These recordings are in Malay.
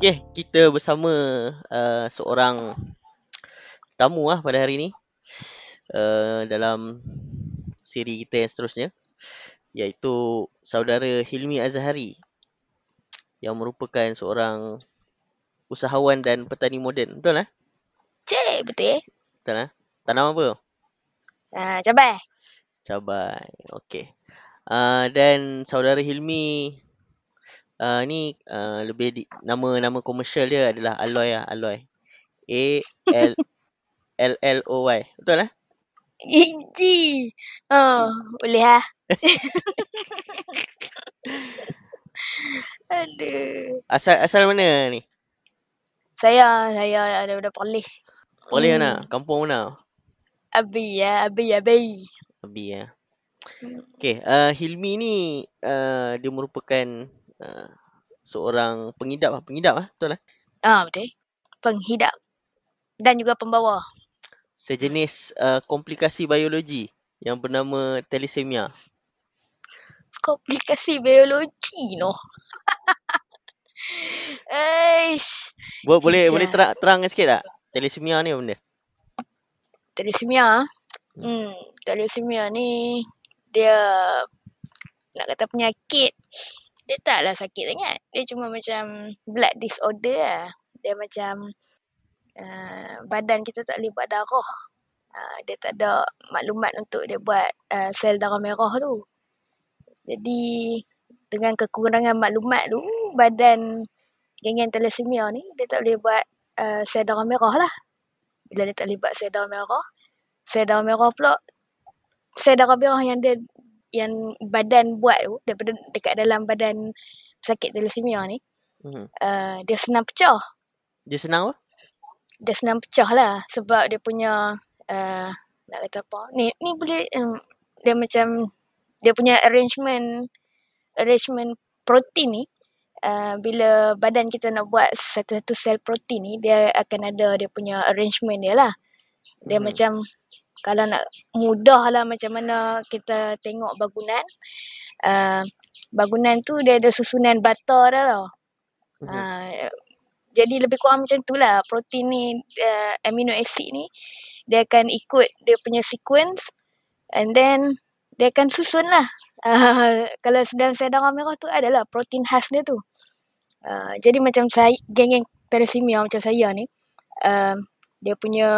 Okay, kita bersama uh, seorang tamu lah pada hari ni uh, dalam siri kita yang seterusnya iaitu saudara Hilmi Azhari yang merupakan seorang usahawan dan petani moden. Betul lah? Cik, betul eh? Betul lah? Tanam apa? Ah, cabai. Cabai. Okey. Uh, dan saudara Hilmi uh, ni uh, lebih di, nama nama komersial dia adalah Aloy lah, Aloy. A L L L O Y. Betul lah? Gigi. Oh, boleh lah. Aduh. Asal asal mana ni? Saya, saya ada daripada Perlis. Boleh Hmm. mana? Kampung mana? Abi ya, abi, abi. Abi ya. Hmm. Okey, uh, Hilmi ni uh, dia merupakan uh, seorang pengidap lah, pengidap lah, betul lah. Ah, betul. Penghidap. Dan juga pembawa. Sejenis uh, komplikasi biologi yang bernama thalassemia. Komplikasi biologi noh. Eish. Bo- boleh boleh terang terangkan sikit tak? Thalassemia ni apa benda? Thalassemia. Hmm, thalassemia ni dia nak kata penyakit dia taklah sakit sangat. Dia cuma macam blood disorder lah. Dia macam uh, badan kita tak boleh buat darah. Uh, dia tak ada maklumat untuk dia buat uh, sel darah merah tu. Jadi dengan kekurangan maklumat tu badan geng-geng thalassemia ni dia tak boleh buat uh, sel darah merah lah. Bila dia tak boleh buat sel darah merah, sel darah merah pula sel darah merah yang dia yang badan buat tu daripada dekat dalam badan sakit thalassemia ni Hmm. uh, dia senang pecah. Dia senang apa? Dia senang pecah lah sebab dia punya uh, nak kata apa ni ni boleh um, dia macam dia punya arrangement arrangement protein ni uh, bila badan kita nak buat satu-satu sel protein ni dia akan ada dia punya arrangement dia lah. Dia Mhm. macam kalau nak mudah lah macam mana kita tengok bangunan uh, bangunan tu dia ada susunan bata dah tau. Mhm. Uh, jadi lebih kurang macam tu lah protein ni uh, amino acid ni dia akan ikut dia punya sequence and then dia akan susun lah. Uh, kalau dalam sel darah merah tu adalah protein khas dia tu. Uh, jadi macam saya geng-geng thalassemia macam saya ni uh, dia punya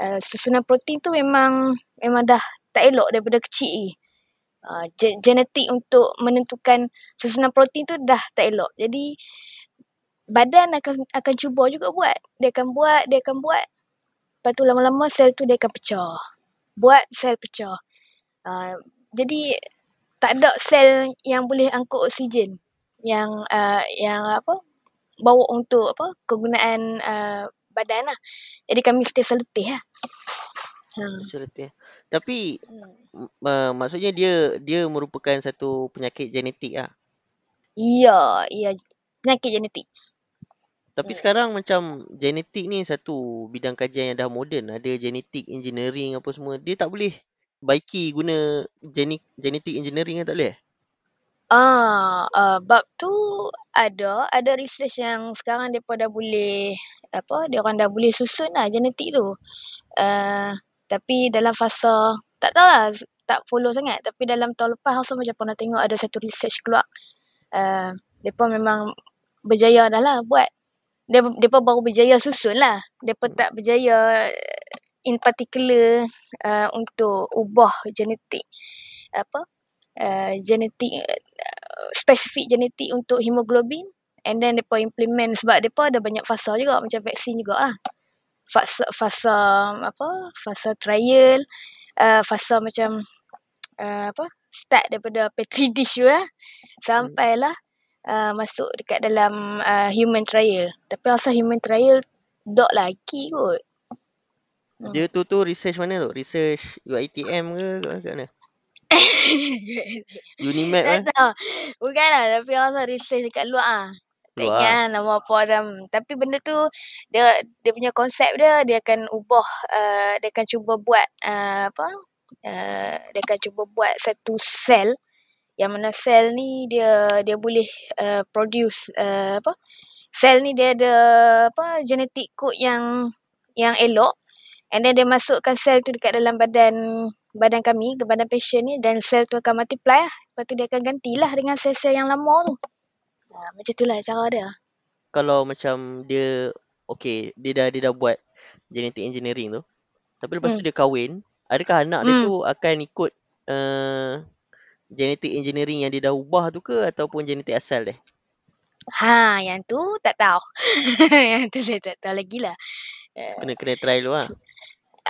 uh, susunan protein tu memang memang dah tak elok daripada kecil. Uh, ge- genetik untuk menentukan susunan protein tu dah tak elok. Jadi badan akan akan cuba juga buat. Dia akan buat, dia akan buat. Lepas tu lama-lama sel tu dia akan pecah. Buat sel pecah. Uh, jadi tak ada sel yang boleh angkut oksigen yang uh, yang apa bawa untuk apa kegunaan uh, badan lah. Jadi kami sentiasa letih lah. Ha. Seletih. Tapi Hmm. uh, maksudnya dia dia merupakan satu penyakit genetik lah. Ya, ya penyakit genetik. Tapi Hmm. sekarang macam genetik ni satu bidang kajian yang dah moden. Ada genetik engineering apa semua. Dia tak boleh baiki guna genetik engineering kan tak boleh? Ah, uh, bab tu ada, ada research yang sekarang depa dah boleh apa, dia orang dah boleh susun lah genetik tu. Uh, tapi dalam fasa tak tahulah tak follow sangat tapi dalam tahun lepas rasa macam pernah tengok ada satu research keluar. Uh, depa memang berjaya dah lah buat. Depa baru berjaya susun lah. Depa tak berjaya in particular uh, untuk ubah genetik apa uh, genetik uh, spesifik genetik untuk hemoglobin and then depa implement sebab depa ada banyak fasa juga macam vaksin jugalah. Fasa fasa apa? Fasa trial, uh, fasa macam uh, apa? Start daripada petri dish tu lah sampailah uh, masuk dekat dalam uh, human trial. Tapi rasa human trial dok lagi kot. Hmm. Dia tu tu research mana tu? Research UiTM ke kat kat mana? Unimap tak eh? tahu. Bukanlah tapi rasa research dekat luar ah. Tak Luar. ingat lah nama apa dalam. Tapi benda tu dia dia punya konsep dia dia akan ubah uh, dia akan cuba buat uh, apa? Uh, dia akan cuba buat satu sel yang mana sel ni dia dia boleh uh, produce uh, apa? sel ni dia ada apa genetic code yang yang elok and then dia masukkan sel tu dekat dalam badan badan kami ke badan patient ni dan sel tu akan multiply lah. Lepas tu dia akan gantilah dengan sel-sel yang lama tu. Ha, macam tu lah cara dia. Kalau macam dia okay, dia dah dia dah buat genetic engineering tu. Tapi lepas tu Hmm. dia kahwin, adakah anak dia Hmm. tu akan ikut uh, genetic engineering yang dia dah ubah tu ke ataupun genetik asal dia? Ha, yang tu tak tahu. yang tu saya tak tahu lagi lah. Kena kena try dulu lah.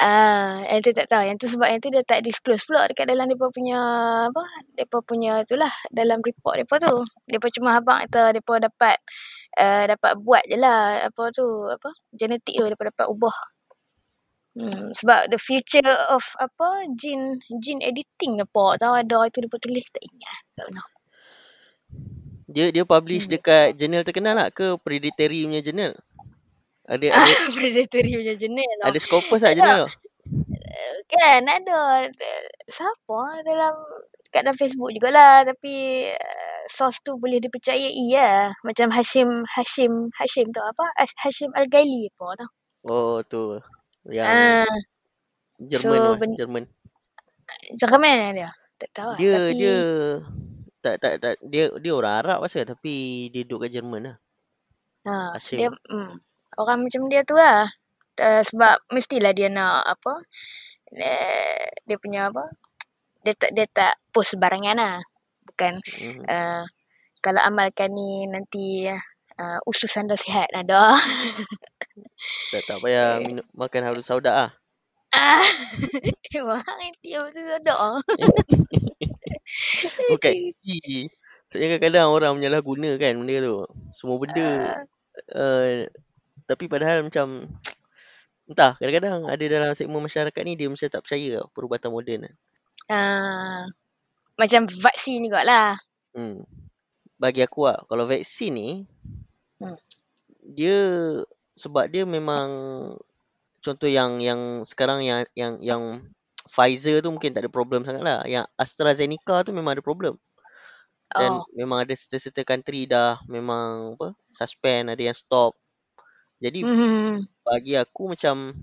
Ah, yang tu tak tahu. Yang tu sebab yang tu dia tak disclose pula dekat dalam depa punya apa? Depa punya tu lah dalam report depa tu. Depa cuma abang kata depa dapat uh, dapat buat je lah apa tu apa? Genetik tu depa dapat ubah. Hmm, sebab the future of apa gene gene editing apa tahu ada itu depa tulis tak ingat. Tak tahu. Dia dia publish Hmm. dekat jurnal terkenal tak ke predatory punya jurnal? Ada ada Predatory punya jenis lah. ada Scopus tak Tak jurnal tu? Kan ada eh, siapa dalam kat dalam Facebook jugalah tapi uh, source tu boleh dipercayai ya macam Hashim Hashim Hashim tu apa Hash- Hashim Al-Gaili apa tu Oh tu. Yang ah Jerman so ben, Jerman. cakap mana dia tak tahu lah Dia tapi dia tak tak tak dia dia orang Arab rasa tapi dia duduk kat Jerman lah. ha, Hashim. dia hmm, orang macam dia tu lah uh, sebab mestilah dia nak apa uh, dia punya apa dia tak dia tak post sembarangan lah bukan uh, kalau amalkan ni nanti uh, usus anda sihat ada. Tak tak payah minum makan harum sauda ah. Ah, nanti apa tu ada. Bukan tea. Sebabnya kadang-kadang orang menyalahguna kan benda tu. Semua benda Ah, uh, tapi padahal macam entah kadang-kadang ada dalam segmen masyarakat ni dia macam tak percaya tau perubatan moden. ah, macam vaksin juga lah. Hmm. Bagi aku lah kalau vaksin ni Hmm. dia sebab dia memang contoh yang yang sekarang yang yang yang Pfizer tu mungkin tak ada problem sangat lah. Yang AstraZeneca tu memang ada problem. Dan Oh, memang ada certain-certain country dah memang apa suspend, ada yang stop. Jadi hmm, bagi aku macam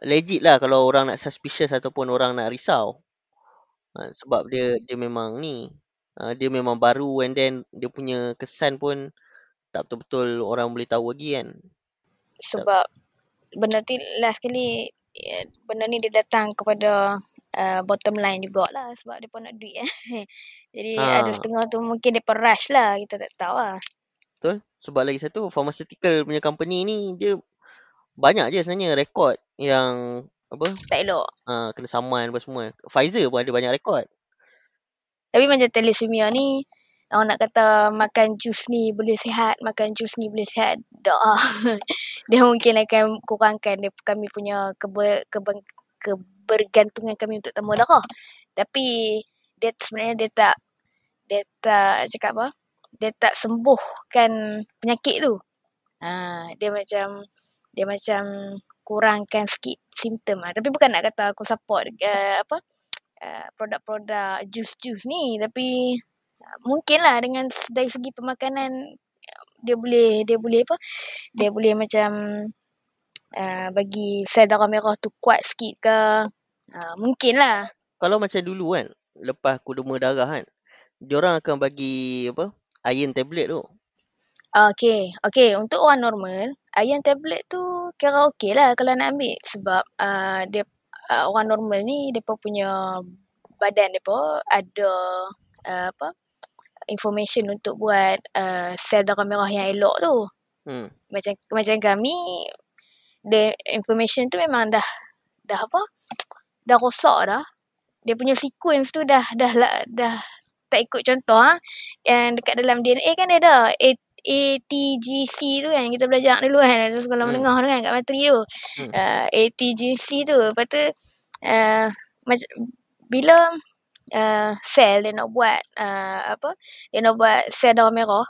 legit lah kalau orang nak suspicious ataupun orang nak risau. Ha, sebab dia dia memang ni uh, dia memang baru and then dia punya kesan pun tak betul-betul orang boleh tahu lagi kan. Tak, sebab benda tu last kali ya, benda ni dia datang kepada uh, bottom line jugalah sebab dia pun nak duit eh. Jadi ada ha, setengah tu mungkin dia rush lah kita tak tahu lah. Betul. Sebab lagi satu pharmaceutical punya company ni dia banyak je sebenarnya rekod yang apa Tak elok. uh, kena saman apa semua. Pfizer pun ada banyak rekod. Tapi macam thalassemia ni orang nak kata makan jus ni boleh sihat, makan jus ni boleh sihat. Tak. dia mungkin akan kurangkan dia, kami punya keber, keber, kebergantungan kami untuk temu darah. Tapi dia sebenarnya dia tak dia tak cakap apa? Dia tak sembuhkan penyakit tu. Ha, dia macam dia macam kurangkan sikit simptom lah. Tapi bukan nak kata aku support uh, apa uh, produk-produk jus-jus ni tapi uh, mungkinlah dengan s- dari segi pemakanan uh, dia boleh dia boleh apa dia boleh macam uh, bagi sel darah merah tu kuat sikit ke uh, mungkinlah Kalau macam dulu kan, lepas kuduma darah kan, diorang akan bagi apa? Iron tablet tu. Ah, Okay, okay. Untuk orang normal, iron tablet tu kira okey lah kalau nak ambil. Sebab uh, dia uh, orang normal ni, mereka punya badan mereka ada uh, apa information untuk buat uh, sel darah merah yang elok tu. Hmm. Macam macam kami, the information tu memang dah dah apa? Dah rosak dah. Dia punya sequence tu dah dah dah, dah tak ikut contoh ha. Yang dekat dalam DNA kan dia ada A, ATGC tu kan kita belajar dulu kan dalam sekolah Hmm. menengah tu kan kat materi tu. Hmm. Uh, ATGC tu lepas tu uh, mac- bila uh, sel dia nak buat uh, apa dia nak buat sel darah merah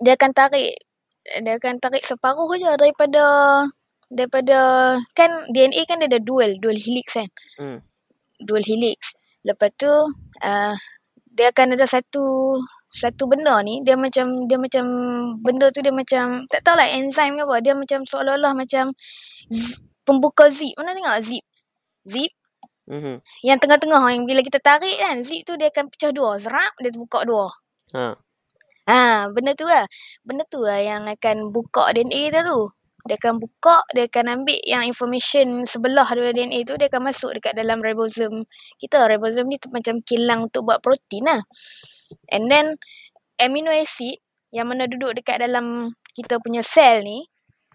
dia akan tarik dia akan tarik separuh je daripada daripada kan DNA kan dia ada dual dual helix kan Hmm. dual helix lepas tu uh, dia akan ada satu satu benda ni dia macam dia macam benda tu dia macam tak tahu lah enzim ke apa dia macam seolah-olah macam z, pembuka zip. Mana tengok zip? Zip? Mhm. yang tengah-tengah yang bila kita tarik kan zip tu dia akan pecah dua serap dia buka dua. Ha. ha benda tu lah. Benda tu lah yang akan buka DNA dia tu dia akan buka dia akan ambil yang information sebelah daripada DNA tu dia akan masuk dekat dalam ribosome kita ribosome ni tu macam kilang untuk buat protein lah and then amino acid yang mana duduk dekat dalam kita punya sel ni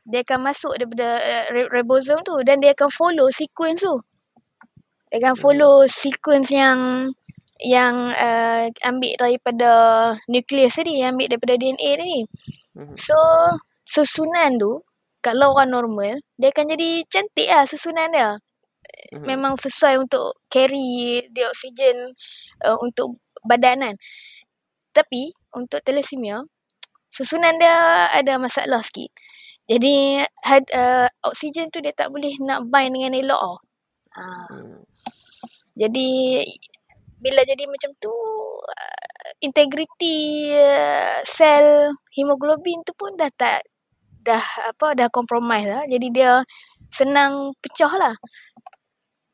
dia akan masuk daripada uh, ri- ribosome tu dan dia akan follow sequence tu dia akan follow sequence yang yang uh, ambil daripada nukleus tadi, yang ambil daripada DNA tadi. Mhm. So, susunan tu, kalau orang normal, dia akan jadi cantik lah susunan dia. Mhm. Memang sesuai untuk carry dia oksigen uh, untuk badan kan. Tapi, untuk thalassemia, susunan dia ada masalah sikit. Jadi, had, uh, oksigen tu dia tak boleh nak bind dengan elok tau. Uh, Hmm. jadi bila jadi macam tu uh, integriti uh, sel hemoglobin tu pun dah tak dah apa dah compromise lah. Jadi dia senang pecah lah.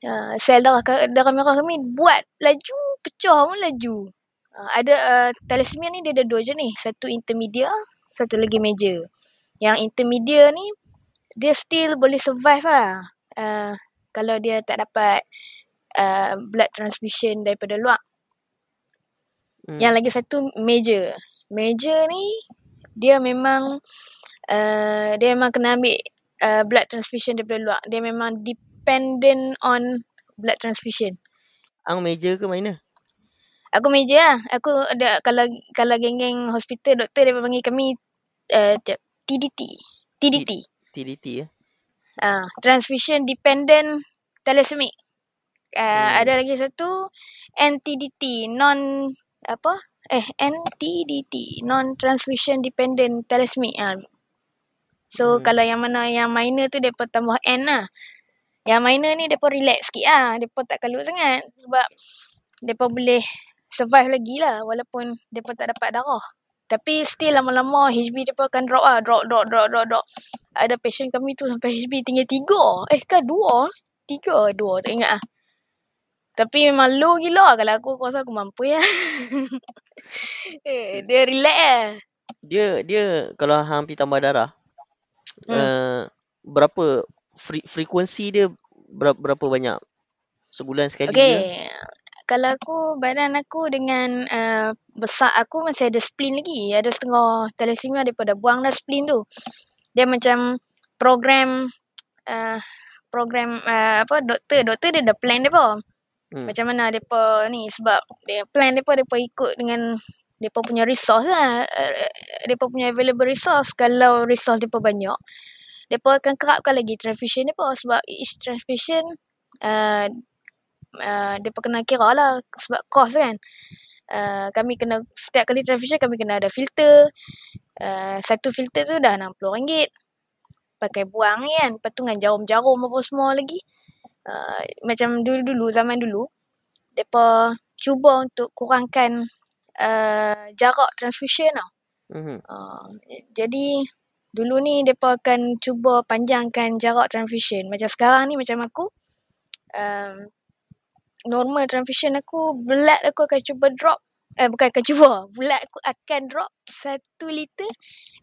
Uh, sel darah darah merah kami buat laju pecah pun laju. Uh, ada uh, thalassemia ni dia ada dua jenis. Satu intermediate, satu lagi major. Yang intermediate ni dia still boleh survive lah. Uh, kalau dia tak dapat uh, blood transfusion daripada luar. Hmm. Yang lagi satu major. Major ni dia memang uh, dia memang kena ambil uh, blood transfusion daripada luar. Dia memang dependent on blood transfusion. Ang major ke minor? Aku major lah. Aku ada kalau kalau geng-geng hospital doktor dia panggil kami uh, TDT. TDT. TDT ya. Uh, transfusion dependent thalassemia. Uh, Hmm. Ada lagi satu NTDT non apa eh NTDT non transfusion dependent thalassemia. Uh. So Hmm. kalau yang mana yang minor tu depa tambah N lah. Yang minor ni depa relax sikit ah. Depa tak kalut sangat sebab depa boleh survive lagi lah walaupun depa tak dapat darah. Tapi still lama-lama HB depa akan drop ah, drop drop drop drop drop. Ada patient kami tu sampai HB tinggal tiga. Eh kan dua? Tiga, dua tak ingat ah. Tapi memang low gila kalau aku aku rasa aku mampu ya. eh, dia relax eh. Dia dia kalau hang pergi tambah darah Hmm. uh, berapa fre- frekuensi dia berapa, berapa banyak sebulan sekali ke? Okay. Kalau aku, badan aku dengan uh, besar aku masih ada spleen lagi. Ada setengah thalassemia daripada buang dah spleen tu. Dia macam program uh, program uh, apa doktor doktor dia ada plan dia. Hmm. Macam mana depa ni sebab dia plan depa depa ikut dengan depa punya resource lah. Uh, depa punya available resource. Kalau resource depa banyak, depa akan kerapkan lagi transfusion depa sebab each transfusion uh, uh, depa kena kira lah sebab cost kan. Uh, kami kena setiap kali transfusion kami kena ada filter. Uh, satu filter tu dah RM60. Pakai buang kan. Lepas tu dengan jarum-jarum apa semua lagi. Uh, macam dulu-dulu, zaman dulu. Mereka cuba untuk kurangkan uh, jarak transfusion tau. Mhm. Uh, jadi dulu ni mereka akan cuba panjangkan jarak transfusion. Macam sekarang ni macam aku. Um, normal transfusion aku, blood aku akan cuba drop. Eh bukan akan cuba. Blood aku akan drop satu liter.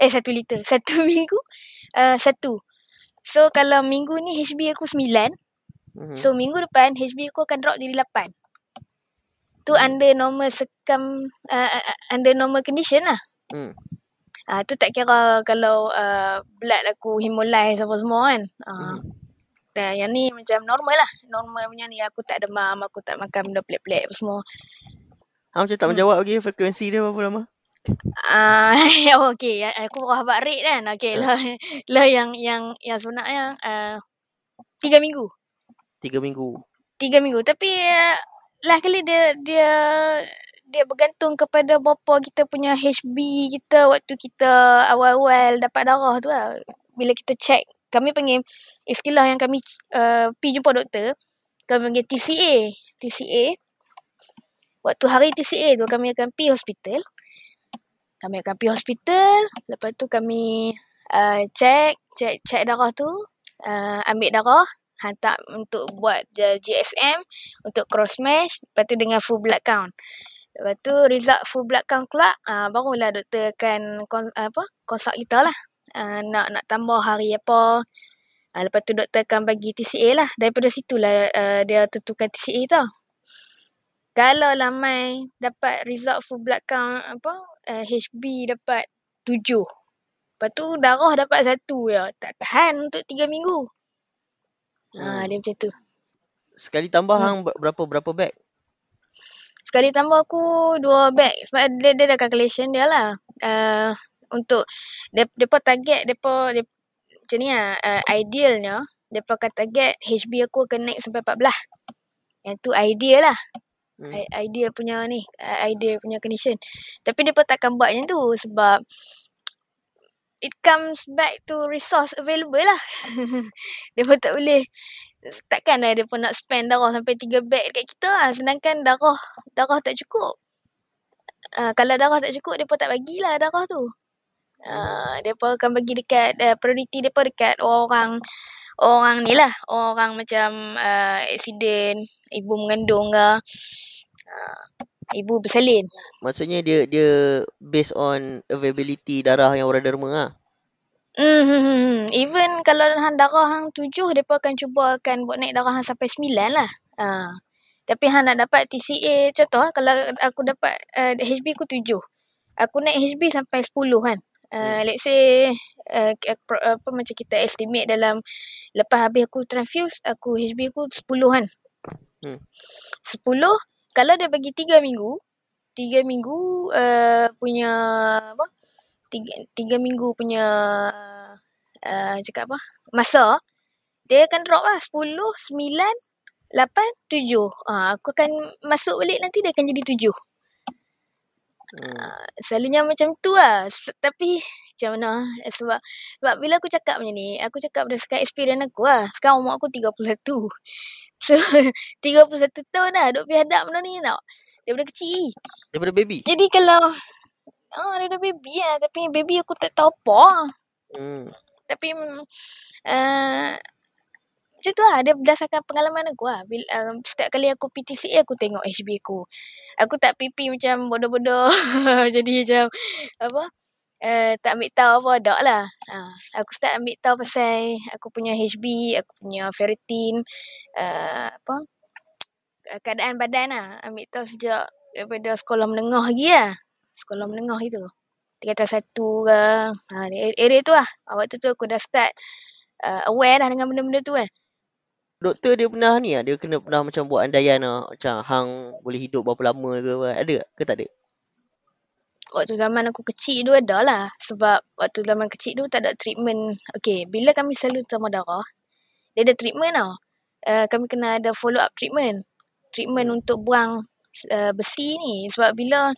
Eh satu liter. Satu minggu. Uh, satu. So kalau minggu ni HB aku sembilan. Mhm. So minggu depan HB aku akan drop jadi 8. Tu under normal circum uh, uh, under normal condition lah. Hmm. Ah uh, tu tak kira kalau uh, blood aku hemolyze apa semua kan. Ah uh, Mhm. dan yang ni macam normal lah. Normal punya ni aku tak demam, aku tak makan benda pelik-pelik apa semua. Hang macam tak Hmm. menjawab lagi frekuensi dia berapa lama? Ah uh, okey ya, aku berapa rate kan. Okey Ha. lah. Lah yang yang yang sebenarnya uh, tiga minggu. Tiga minggu. Tiga minggu. Tapi uh, lah kali dia dia dia bergantung kepada berapa kita punya HB kita waktu kita awal-awal dapat darah tu lah. Bila kita check, kami panggil istilah yang kami uh, pergi jumpa doktor, kami panggil TCA. TCA. Waktu hari TCA tu kami akan pergi hospital. Kami akan pergi hospital. Lepas tu kami uh, check, check, check darah tu. Uh, ambil darah. Hantar untuk buat uh, GSM. Untuk cross match. Lepas tu dengan full blood count. Lepas tu result full blood count keluar. Uh, barulah doktor akan kon, apa, consult kita lah. Uh, nak nak tambah hari apa. Uh, lepas tu doktor akan bagi TCA lah. Daripada situlah uh, dia tentukan TCA tu. Kalau lamai dapat result full blood count apa uh, HB dapat tujuh. Lepas tu darah dapat satu ya. Tak tahan untuk tiga minggu. Ha, hmm. dia macam tu. Sekali tambah hmm. hang berapa berapa bag? Sekali tambah aku dua bag. Sebab dia, dia dah calculation dia lah. Uh, untuk dia target dia, macam ni lah. Uh, idealnya dia akan target HB aku akan naik sampai 14. Yang tu ideal lah hmm. idea punya ni idea punya condition tapi dia pun takkan buat macam tu sebab it comes back to resource available lah. Dia pun tak boleh takkan lah dia pun nak spend darah sampai 3 bag dekat kita lah. Sedangkan darah darah tak cukup. Uh, kalau darah tak cukup dia pun tak bagilah darah tu. Uh, dia pun akan bagi dekat uh, priority dia pun dekat orang orang ni lah. Orang macam uh, accident ibu mengandung ke uh, ibu bersalin. Maksudnya dia dia based on availability darah yang orang derma ah? Hmm even kalau hang darah hang tujuh depa akan cuba akan buat naik darah hang sampai sembilan lah. Uh. tapi hang nak dapat TCA contoh ah, kalau aku dapat uh, HB aku tujuh. Aku naik HB sampai sepuluh kan. Uh, let's say uh, apa macam kita estimate dalam lepas habis aku transfuse aku HB aku 10 kan. Hmm. 10 kalau dia bagi 3 minggu 3 minggu uh, punya apa? 3 3 minggu punya uh, cakap apa? Masa dia akan drop lah 10 9 8 7 uh, aku akan masuk balik nanti dia akan jadi 7 Hmm. Uh, selalunya macam tu lah. Tapi macam mana? Eh, sebab, sebab bila aku cakap macam ni, aku cakap berdasarkan experience aku lah. Sekarang umur aku 31. So, 31 tahun dah duk pergi hadap benda ni tau. Daripada kecil. Daripada baby? Jadi kalau, ah, daripada baby lah. Tapi baby aku tak tahu apa. Hmm. Tapi, uh, macam tu lah. Dia berdasarkan pengalaman aku lah. Bila, um, setiap kali aku PTCA, aku tengok HB aku. Aku tak pipi macam bodoh-bodoh. Jadi macam, apa? Uh, tak ambil tahu apa, tak lah. Uh, aku start ambil tahu pasal aku punya HB, aku punya ferritin, uh, apa? Keadaan badan lah. Ambil tahu sejak daripada sekolah menengah lagi lah. Sekolah menengah itu. Tiga satu ke. Ha, area tu lah. Waktu tu aku dah start uh, aware dah dengan benda-benda tu kan. Eh doktor dia pernah ni ah dia kena pernah macam buat andaian ah macam hang boleh hidup berapa lama ke apa ada ke tak ada? Waktu zaman aku kecil tu ada lah sebab waktu zaman kecil tu tak ada treatment. Okay bila kami selalu tambah darah dia ada treatment tau. Uh, kami kena ada follow up treatment. Treatment untuk buang uh, besi ni. Sebab bila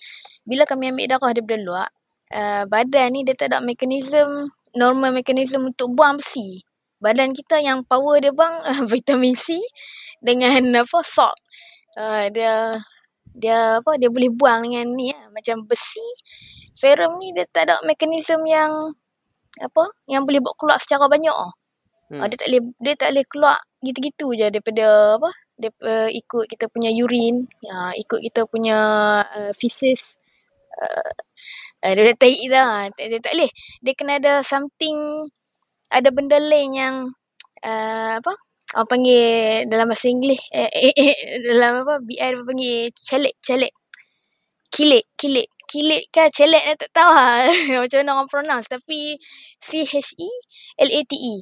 bila kami ambil darah daripada luar uh, badan ni dia tak ada mekanisme normal mekanisme untuk buang besi badan kita yang power dia bang uh, vitamin C dengan apa salt. Uh, dia dia apa dia boleh buang dengan ni lah. macam besi ferrum ni dia tak ada mekanisme yang apa yang boleh buat keluar secara banyak oh. Hmm. Uh, dia tak boleh dia tak boleh keluar gitu-gitu je daripada apa dia uh, ikut kita punya urine uh, ikut kita punya uh, feces uh, uh, dia tak dah dia, dia tak boleh dia kena ada something ada benda lain yang uh, apa? Orang panggil dalam bahasa Inggeris eh, eh, eh, dalam apa? BI dia panggil? Celik celik kilit kilit kilit kan celik saya tak tahu lah. Macam mana orang pronounce. Tapi C H E L A T E.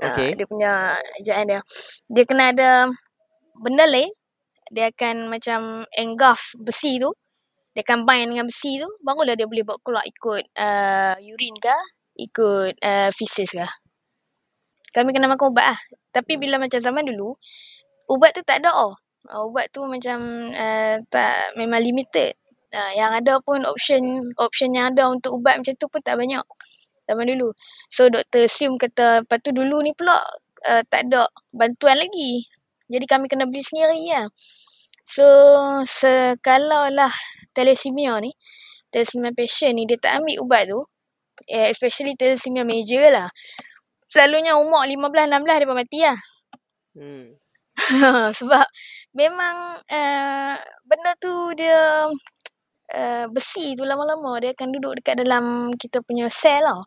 Okay. Uh, dia punya ejaan dia. Dia kena ada benda lain. Dia akan macam engulf besi tu. Dia akan bind dengan besi tu. Barulah dia boleh buat keluar ikut uh, urine ke ikut uh, feces ke. Kami kena makan ubat lah. Tapi bila macam zaman dulu, ubat tu tak ada oh. Uh, ubat tu macam uh, tak memang limited. Uh, yang ada pun option option yang ada untuk ubat macam tu pun tak banyak. Zaman dulu. So doktor assume kata, lepas tu dulu ni pula uh, tak ada bantuan lagi. Jadi kami kena beli sendiri lah. So, sekalau lah thalassemia ni, thalassemia patient ni dia tak ambil ubat tu, eh, especially thalassemia major lah. Selalunya umur 15-16 dia pun mati lah. Hmm. Sebab memang uh, benda tu dia uh, besi tu lama-lama dia akan duduk dekat dalam kita punya sel lah.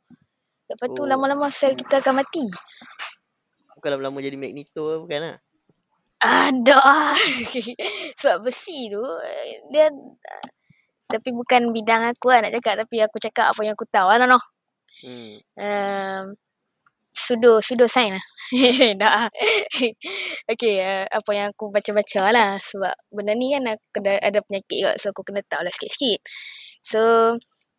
Lepas tu Oh. lama-lama sel kita akan mati. Bukan lama-lama jadi magneto bukan lah. Ada. Sebab besi tu dia tapi bukan bidang aku lah nak cakap tapi aku cakap apa yang aku tahu lah no. Hmm. Um, sudo sudo sign lah. Dah. okay, uh, apa yang aku baca-baca lah sebab benda ni kan aku kena ada penyakit kot so aku kena tahu lah sikit-sikit. So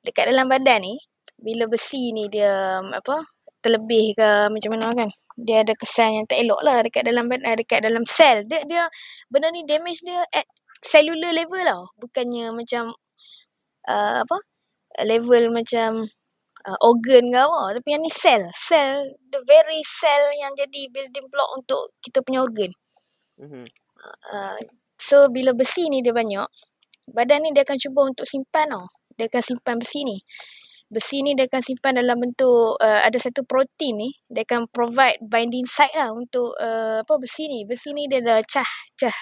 dekat dalam badan ni bila besi ni dia um, apa terlebih ke macam mana kan dia ada kesan yang tak elok lah dekat dalam badan dekat dalam sel dia dia benda ni damage dia at cellular level tau bukannya macam uh, apa level macam uh, organ ke apa. Tapi yang ni sel sel the very cell yang jadi building block untuk kita punya organ. Mhm. uh, so bila besi ni dia banyak badan ni dia akan cuba untuk simpan tau. Dia akan simpan besi ni. Besi ni dia akan simpan dalam bentuk uh, ada satu protein ni dia akan provide binding site lah untuk uh, apa besi ni. Besi ni dia ada cah cah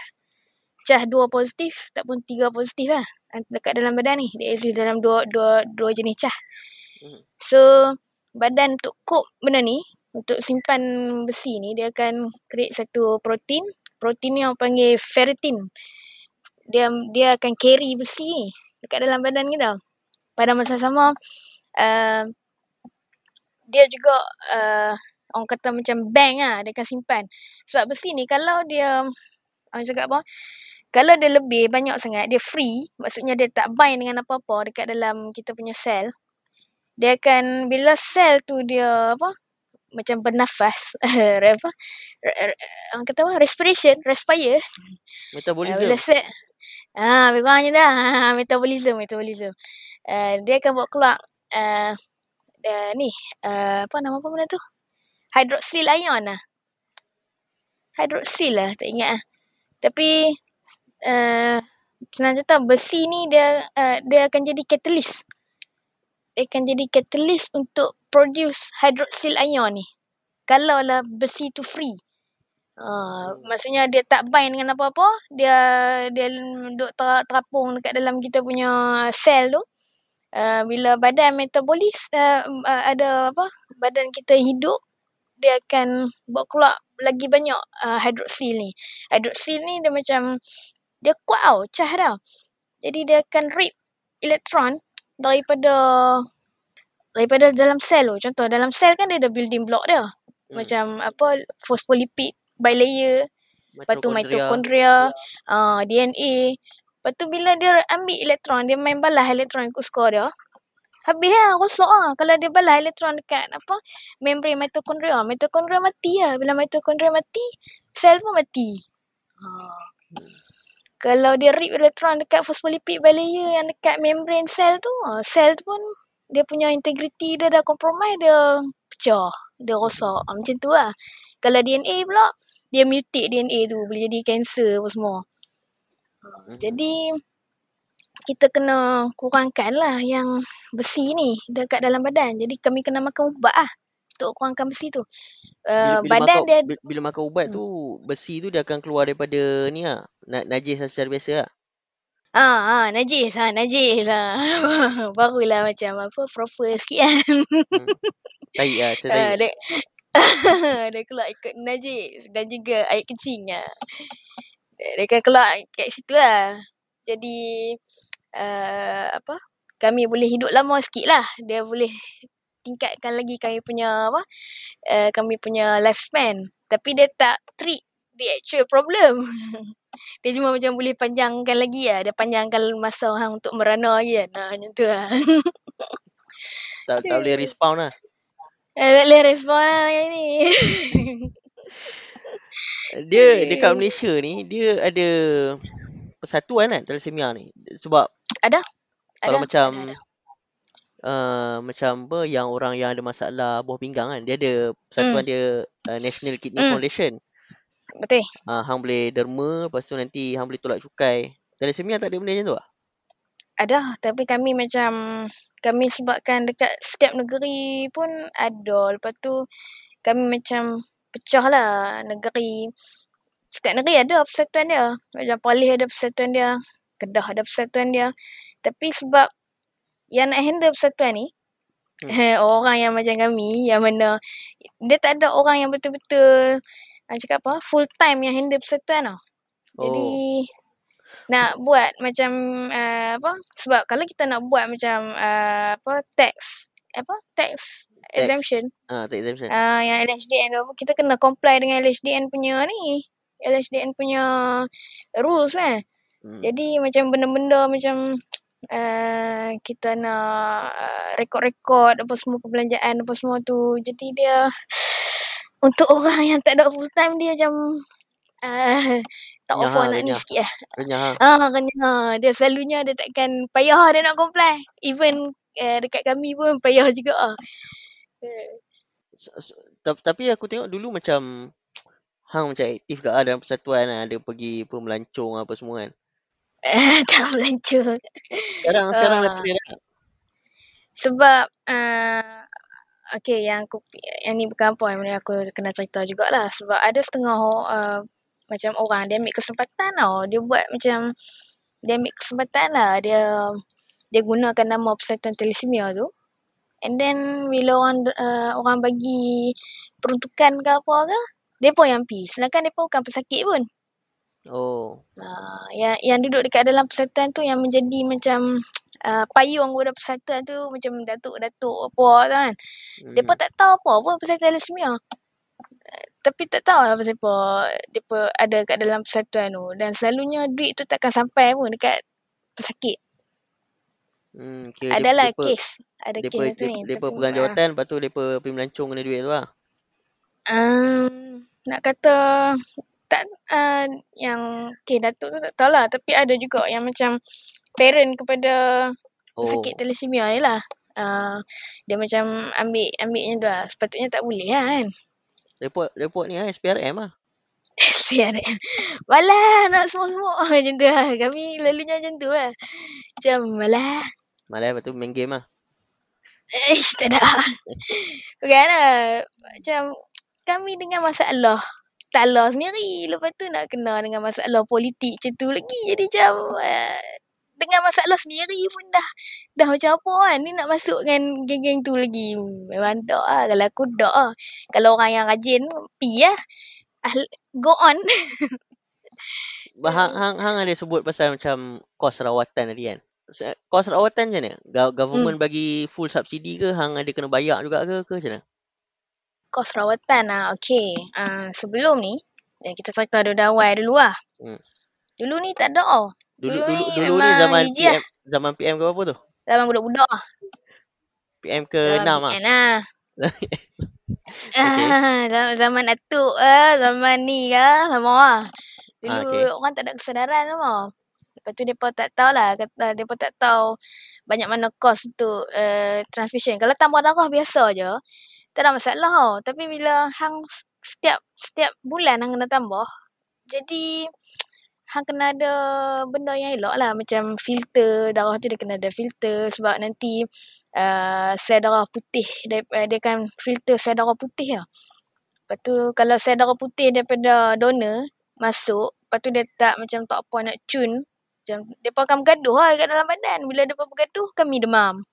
cah dua positif tak pun tiga positif lah dekat dalam badan ni. Dia exist dalam dua dua dua jenis cah. Mhm. so badan untuk cope benda ni untuk simpan besi ni dia akan create satu protein. Protein ni orang panggil ferritin. Dia dia akan carry besi ni dekat dalam badan kita pada masa sama uh, dia juga uh, orang kata macam bank lah dia akan simpan. Sebab besi ni kalau dia orang cakap apa kalau dia lebih banyak sangat dia free maksudnya dia tak bind dengan apa-apa dekat dalam kita punya sel dia akan bila sel tu dia apa macam bernafas apa orang kata apa respiration respire. Metabolism. bila sel ah lebih kurangnya dah ah, metabolism metabolism. Uh, dia akan buat keluar uh, uh, ni uh, apa nama apa benda tu? Hydroxyl ion lah. Hydroxyl lah tak ingat lah. Tapi uh, senang cerita besi ni dia uh, dia akan jadi catalyst. Dia akan jadi catalyst untuk produce hydroxyl ion ni. Kalau lah besi tu free. Uh, maksudnya dia tak bind dengan apa-apa dia dia duk ter, terapung dekat dalam kita punya sel tu. Uh, bila badan metabolis uh, uh, ada apa badan kita hidup dia akan buat keluar lagi banyak uh, hydroxyl ni. Hydroxyl ni dia macam dia kuat tau cah dah jadi dia akan rip elektron daripada daripada dalam sel tu contoh dalam sel kan dia ada building block dia Hmm. macam apa phospholipid bilayer Lepas tu mitochondria, uh, DNA. Lepas tu bila dia ambil elektron, dia main balas elektron ikut skor dia. Habis lah, rosak lah. Kalau dia balas elektron dekat apa, membrane mitochondria. Mitochondria mati lah. Bila mitochondria mati, sel pun mati. Ha. Kalau dia rip elektron dekat phospholipid bilayer yang dekat membrane sel tu, sel tu pun dia punya integrity dia dah compromise, dia pecah. Dia rosak. Ha, macam tu lah. Kalau DNA pula, dia mutate DNA tu boleh jadi kanser apa semua. Jadi kita kena kurangkan lah yang besi ni dekat dalam badan. Jadi kami kena makan ubat lah untuk kurangkan besi tu. bila, Uh, bila badan makan, dia bila, bila makan ubat Hmm. tu besi tu dia akan keluar daripada ni lah. Na, najis secara biasa lah. ah ah najis ah najis lah. Barulah macam apa proper sikit kan. Hmm. Tahi lah, Ah, tahi. dia, dia keluar ikut najis dan juga air kencing lah. Dia, dia akan keluar kat situ lah. Jadi uh, apa kami boleh hidup lama sikit lah. Dia boleh tingkatkan lagi kami punya apa uh, kami punya lifespan. Tapi dia tak treat the actual problem. dia cuma macam boleh panjangkan lagi lah. Dia panjangkan masa hang untuk merana lagi kan. Nah, macam tu lah. Tak, tak boleh respawn lah. Eh, tak boleh respon lah ni. Dia dekat Malaysia ni dia ada persatuan kan thalassemia ni. Sebab ada? kalau Ada? macam Ada, ada. Uh, macam apa yang orang yang ada masalah buah pinggang kan dia ada persatuan Hmm. dia uh, National Kidney Hmm. Foundation. Betul. Uh, hang boleh derma lepas tu nanti hang boleh tolak cukai. Thalassemia tak ada benda macam tu ah? ada tapi kami macam kami sebabkan dekat setiap negeri pun ada. Lepas tu kami macam pecah lah negeri. Setiap negeri ada persatuan dia. Macam Perlis ada persatuan dia. Kedah ada persatuan dia. Tapi sebab yang nak handle persatuan ni, hmm. orang yang macam kami, yang mana dia tak ada orang yang betul-betul uh, cakap apa, full time yang handle persatuan tau. Oh. Jadi nak buat macam uh, apa sebab kalau kita nak buat macam uh, apa tax apa tax, exemption ah uh, tax exemption uh, yang LHDN tu kita kena comply dengan LHDN punya ni LHDN punya rules kan hmm. jadi macam benda-benda macam uh, kita nak uh, rekod-rekod apa semua perbelanjaan apa semua tu jadi dia untuk orang yang tak ada full time dia macam uh, tak Renyah offer ha, anak ni sikit lah. Renyah ha. Ah, renyah. Dia selalunya dia takkan payah dia nak comply. Even uh, dekat kami pun payah juga lah. Tapi aku tengok dulu macam Hang macam aktif kat lah dalam persatuan lah. Ada pergi apa melancong apa semua kan. Tak melancur. Sekarang sekarang dah Ah. tak ada dah. Sebab uh, Okay yang aku Yang ni bukan apa Yang aku kena cerita jugalah Sebab ada setengah uh, Macam orang Dia ambil kesempatan tau Dia buat macam Dia ambil kesempatan lah Dia Dia gunakan nama Persatuan Telisemia tu And then Bila orang uh, Orang bagi Peruntukan ke apa ke Dia yang pi Sedangkan dia bukan pesakit pun Oh. Uh, yang yang duduk dekat dalam persatuan tu yang menjadi macam uh, payung anggota persatuan tu macam datuk-datuk apa tu kan. Hmm. Pun tak tahu apa pun pasal thalassemia. Uh, tapi tak tahu lah pasal apa pun ada kat dalam persatuan tu dan selalunya duit tu takkan sampai pun dekat pesakit. Hmm, okay. Adalah depa, kes. Ada depa, kes depa, ni. depa pegang ah, jawatan lepas tu depa pergi melancong kena duit tu lah. Um, nak kata tak uh, yang okay, datuk tu tak tahulah tapi ada juga yang macam parent kepada Oh. sakit thalassemia ni lah. Uh, dia macam ambil ambilnya lah. Sepatutnya tak boleh lah kan. Report report ni lah SPRM lah. SPRM. Malah nak semua-semua macam tu lah. Kami lalunya macam tu lah. Macam malah. Malah lepas tu main game lah. Ish, tak ada. Bukan lah. Macam kami dengan masalah. Talah sendiri. Lepas tu nak kena dengan masalah politik macam tu lagi. Jadi macam uh, dengan masalah sendiri pun dah dah macam apa kan. Ni nak masuk dengan geng-geng tu lagi. Memang tak lah. Kalau aku tak lah. Kalau orang yang rajin, pi lah. Ah, Go on. Hang, hang, hang ada sebut pasal macam kos rawatan tadi kan. Kos rawatan macam mana? Go- Government Hmm. bagi full subsidi ke? Hang ada kena bayar juga ke? Ke macam mana? Kos rawatan lah. Okay. Uh, sebelum ni, yang kita cerita dulu awal dulu lah. Hmm. Dulu ni tak ada oh. Dulu Dulu dulu ni dulu ni zaman hijau lah. PM zaman PM ke apa tu? Zaman budak-budak lah. PM ke Zaman 6 ah. PN lah. Okay. Ah, zaman- atuk lah. Zaman ni lah. Sama lah. Dulu Ah, okay. orang tak ada kesedaran sama. Lepas tu mereka tak tahu lah. Kata, mereka tak tahu banyak mana kos untuk uh, transfusion. Kalau tambah darah biasa je, tak ada masalah tau. Tapi bila hang setiap setiap bulan hang kena tambah, jadi hang kena ada benda yang elok lah. Macam filter, darah tu dia kena ada filter sebab nanti uh, sel darah putih, dia, uh, dia kan filter sel darah putih lah. Lepas tu kalau sel darah putih daripada donor masuk, lepas tu dia tak macam tak apa nak cun, macam dia pun akan bergaduh lah kat dalam badan. Bila dia pun bergaduh, kami demam.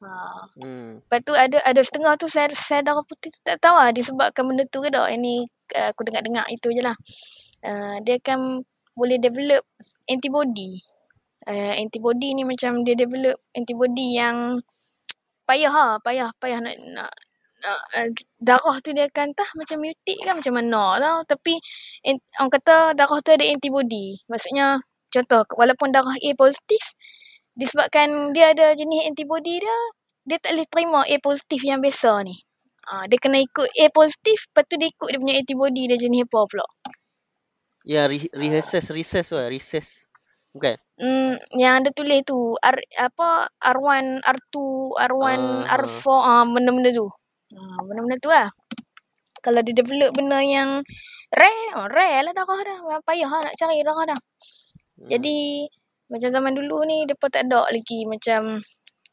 Ha. Hmm. Lepas tu ada ada setengah tu sel, sel darah putih tu tak tahu lah disebabkan benda tu ke tak. Yang ni uh, aku dengar-dengar itu je lah. Uh, dia akan boleh develop antibody. Uh, antibody ni macam dia develop antibody yang payah lah. Payah, payah nak, nak, nak uh, darah tu dia akan tah macam mutate kan macam mana tau. Tapi en- orang kata darah tu ada antibody. Maksudnya contoh walaupun darah A positif disebabkan dia ada jenis antibody dia dia tak boleh terima A positif yang biasa ni. Ha, dia kena ikut A positif, lepas tu dia ikut dia punya antibody dia jenis apa pula. Ya, re- rehearses, recess lah, recess. Bukan? Hmm, yang ada tulis tu, R, apa, R1, R2, R1, Ah. R4, ah, benda-benda tu. Ha, benda-benda tu lah. Kalau dia develop benda yang rare, oh, rare lah darah dah. Memang payah lah nak cari darah dah. Hmm. Jadi, Macam zaman dulu ni depa tak ada lagi macam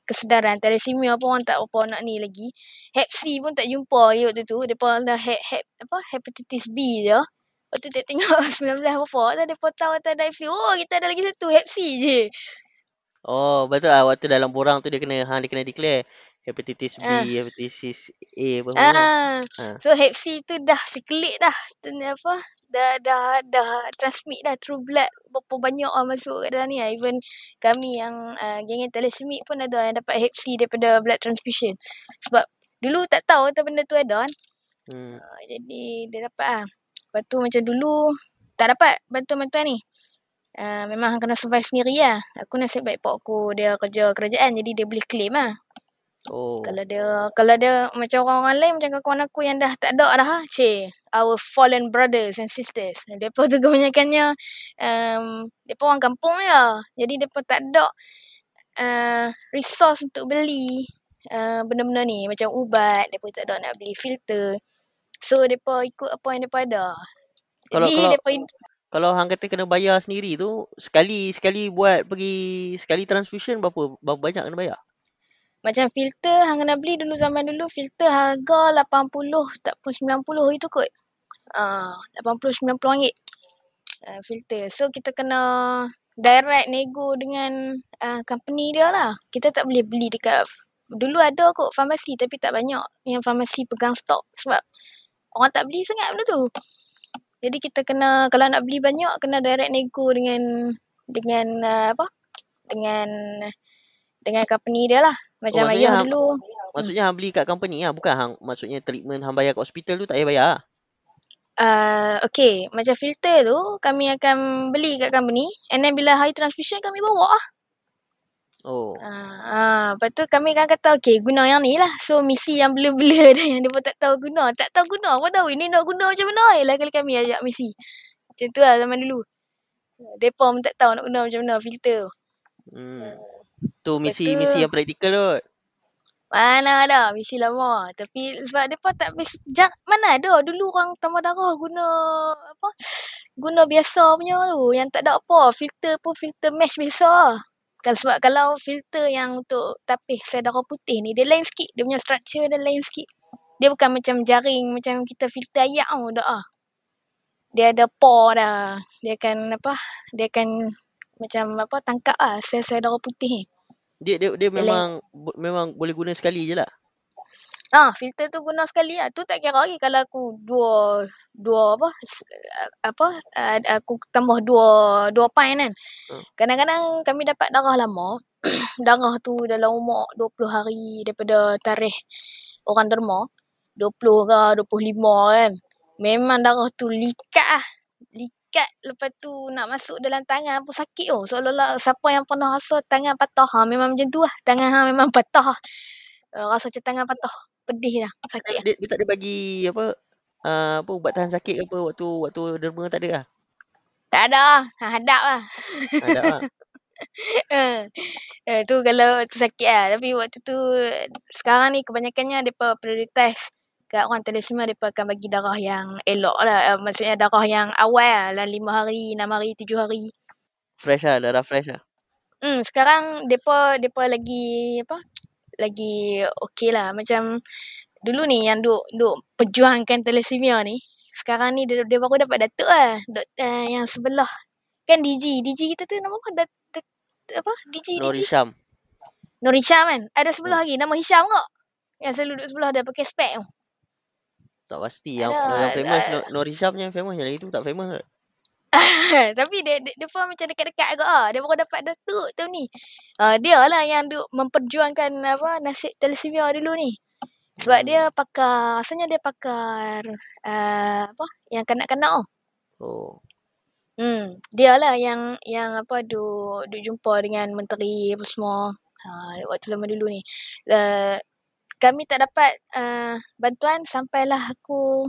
kesedaran thalassemia pun orang tak apa nak ni lagi. Hep C pun tak jumpa je waktu tu. Depa dah hep, hep apa hepatitis B je. Waktu tak tengok 19 apa dah depa tahu ada Hep. Oh, kita ada lagi satu Hep C je. Oh, betul lah. Waktu dalam borang tu dia kena hang dia kena declare hepatitis B, Ah. hepatitis A apa semua. kan. Ah. Ah. So Hep C tu dah sekelik dah. Apa? Dah dah dah transmit dah through blood. Berapa banyak orang masuk kat dalam ni. ah. Even kami yang uh, geng thalassemia pun ada yang dapat Hep C daripada blood transfusion. Sebab dulu tak tahu tu benda tu ada kan. Hmm. Uh, jadi dia dapat ah. Lepas tu macam dulu tak dapat bantuan-bantuan ni. Uh, memang kena survive sendiri lah. Aku nasib baik pak aku dia kerja kerajaan jadi dia boleh claim lah. Oh. Kalau dia kalau dia macam orang-orang lain macam kawan aku yang dah tak ada dah ha. Our fallen brothers and sisters. Depa tu kebanyakannya um, depa orang kampung ya. Jadi depa tak ada uh, resource untuk beli uh, benda-benda ni macam ubat, depa tak ada nak beli filter. So depa ikut apa yang depa ada. Kalau- Jadi kalau- depa Kalau hang kata kena bayar sendiri tu, sekali sekali buat pergi sekali transfusion berapa berapa banyak kena bayar? Macam filter hang kena beli dulu zaman dulu filter harga 80 tak pun 90 itu kot. Ah, 80 90 ringgit. Uh, filter. So kita kena direct nego dengan uh, company dia lah. Kita tak boleh beli dekat dulu ada kot farmasi tapi tak banyak yang farmasi pegang stok sebab orang tak beli sangat benda tu. Jadi kita kena kalau nak beli banyak kena direct nego dengan dengan uh, apa? Dengan dengan company dia lah. Macam Oh, ayah hang- dulu. Maksudnya hang beli kat company lah, bukan hang maksudnya treatment hang bayar kat hospital tu tak payah bayar. lah. Uh, okay, macam filter tu kami akan beli kat company and then bila hari transfusion kami bawa lah. Oh. Ah, ah, lepas tu kami akan kata okay guna yang ni lah. So misi yang bela-bela dah yang dia pun tak tahu guna. Tak tahu guna apa tahu ini nak guna macam mana. Yelah kali kami ajak misi. Macam tu lah zaman dulu. Mereka pun tak tahu nak guna macam mana filter. Hmm. Tu misi Betul. misi yang praktikal tu. Mana ada misi lama. Tapi sebab mereka tak bes- jak, mana ada dulu orang tambah darah guna apa? Guna biasa punya tu. Yang tak ada apa. Filter pun filter mesh biasa. Kalau sebab kalau filter yang untuk tapis sel darah putih ni dia lain sikit. Dia punya structure dia lain sikit. Dia bukan macam jaring macam kita filter air tau dah ah. Dia ada pore dah. Dia akan apa? Dia akan macam apa tangkap ah sel-sel darah putih ni. Dia dia dia memang bo- memang boleh guna sekali je lah. Ah, filter tu guna sekali lah. Tu tak kira lagi kalau aku dua dua apa apa aku tambah dua dua pint kan. Hmm. Kadang-kadang kami dapat darah lama. darah tu dalam umur 20 hari daripada tarikh orang derma. 20 ke 25 kan. Memang darah tu likat lah. Likat lepas tu nak masuk dalam tangan pun sakit oh. Seolah-olah siapa yang pernah rasa tangan patah ha, memang macam tu lah. Tangan ha, memang patah. Uh, rasa macam tangan patah. Pedih dah. Sakit lah. Dia, dia tak ada bagi apa uh, apa ubat tahan sakit ke apa waktu waktu derma tak ada lah. Tak ada lah. Ha, hadap lah. Ada lah. Eh, eh, tu kalau tu sakit lah. Tapi waktu tu sekarang ni kebanyakannya mereka prioritize kat orang thalassemia mereka akan bagi darah yang elok lah. Uh, maksudnya darah yang awal lah. Dalam 5 hari, 6 hari, 7 hari. Fresh lah, darah fresh lah. Hmm, sekarang depa depa lagi apa? Lagi okey lah. Macam dulu ni yang duk duk perjuangkan thalassemia ni. Sekarang ni dia, dia baru dapat datuk lah. Doktor yang sebelah. Kan DG. DG kita tu nama apa? Dat, dat, apa? DG, Nur DG. Hisham. Nur Hisham kan? Ada sebelah lagi. Nama Hisham kok? Yang selalu duduk sebelah dia pakai spek tu. Tak pasti yang Ada, yang famous. Nur, Nur Hisham yang famous yang lagi tu tak famous. kot. Tapi dia, dia, dia pun macam dekat-dekat agak ah. Dia baru dapat datuk tu ni. Uh, dia lah yang duk memperjuangkan apa nasib thalassemia dulu ni. Sebab Hmm. dia pakar, asalnya dia pakar uh, apa yang kanak-kanak tu. Oh. Hmm, dia lah yang yang apa duk duk jumpa dengan menteri apa semua. Ha, waktu lama dulu ni. Uh, kami tak dapat uh, bantuan sampailah aku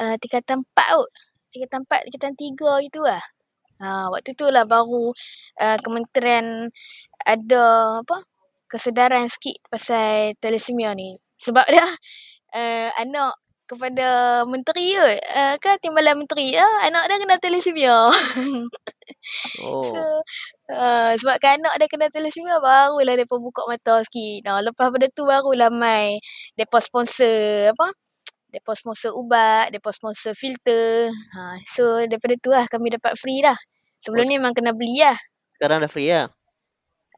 uh, tingkatan 4 kot. Tingkatan 4, tingkatan 3 gitu lah. Ha, waktu tu lah baru uh, kementerian ada apa kesedaran sikit pasal thalassemia ni. Sebab dia uh, anak kepada menteri kot. Uh, kan timbalan menteri ah anak dia kena thalassemia. Oh. so uh, sebabkan anak dia kena thalassemia barulah depa buka mata sikit. Nah, lepas pada tu barulah mai depa sponsor apa? Depa sponsor ubat, depa sponsor filter. Ha, so daripada tu lah kami dapat free dah. Sebelum Oh, ni memang kena beli lah. Sekarang dah free lah.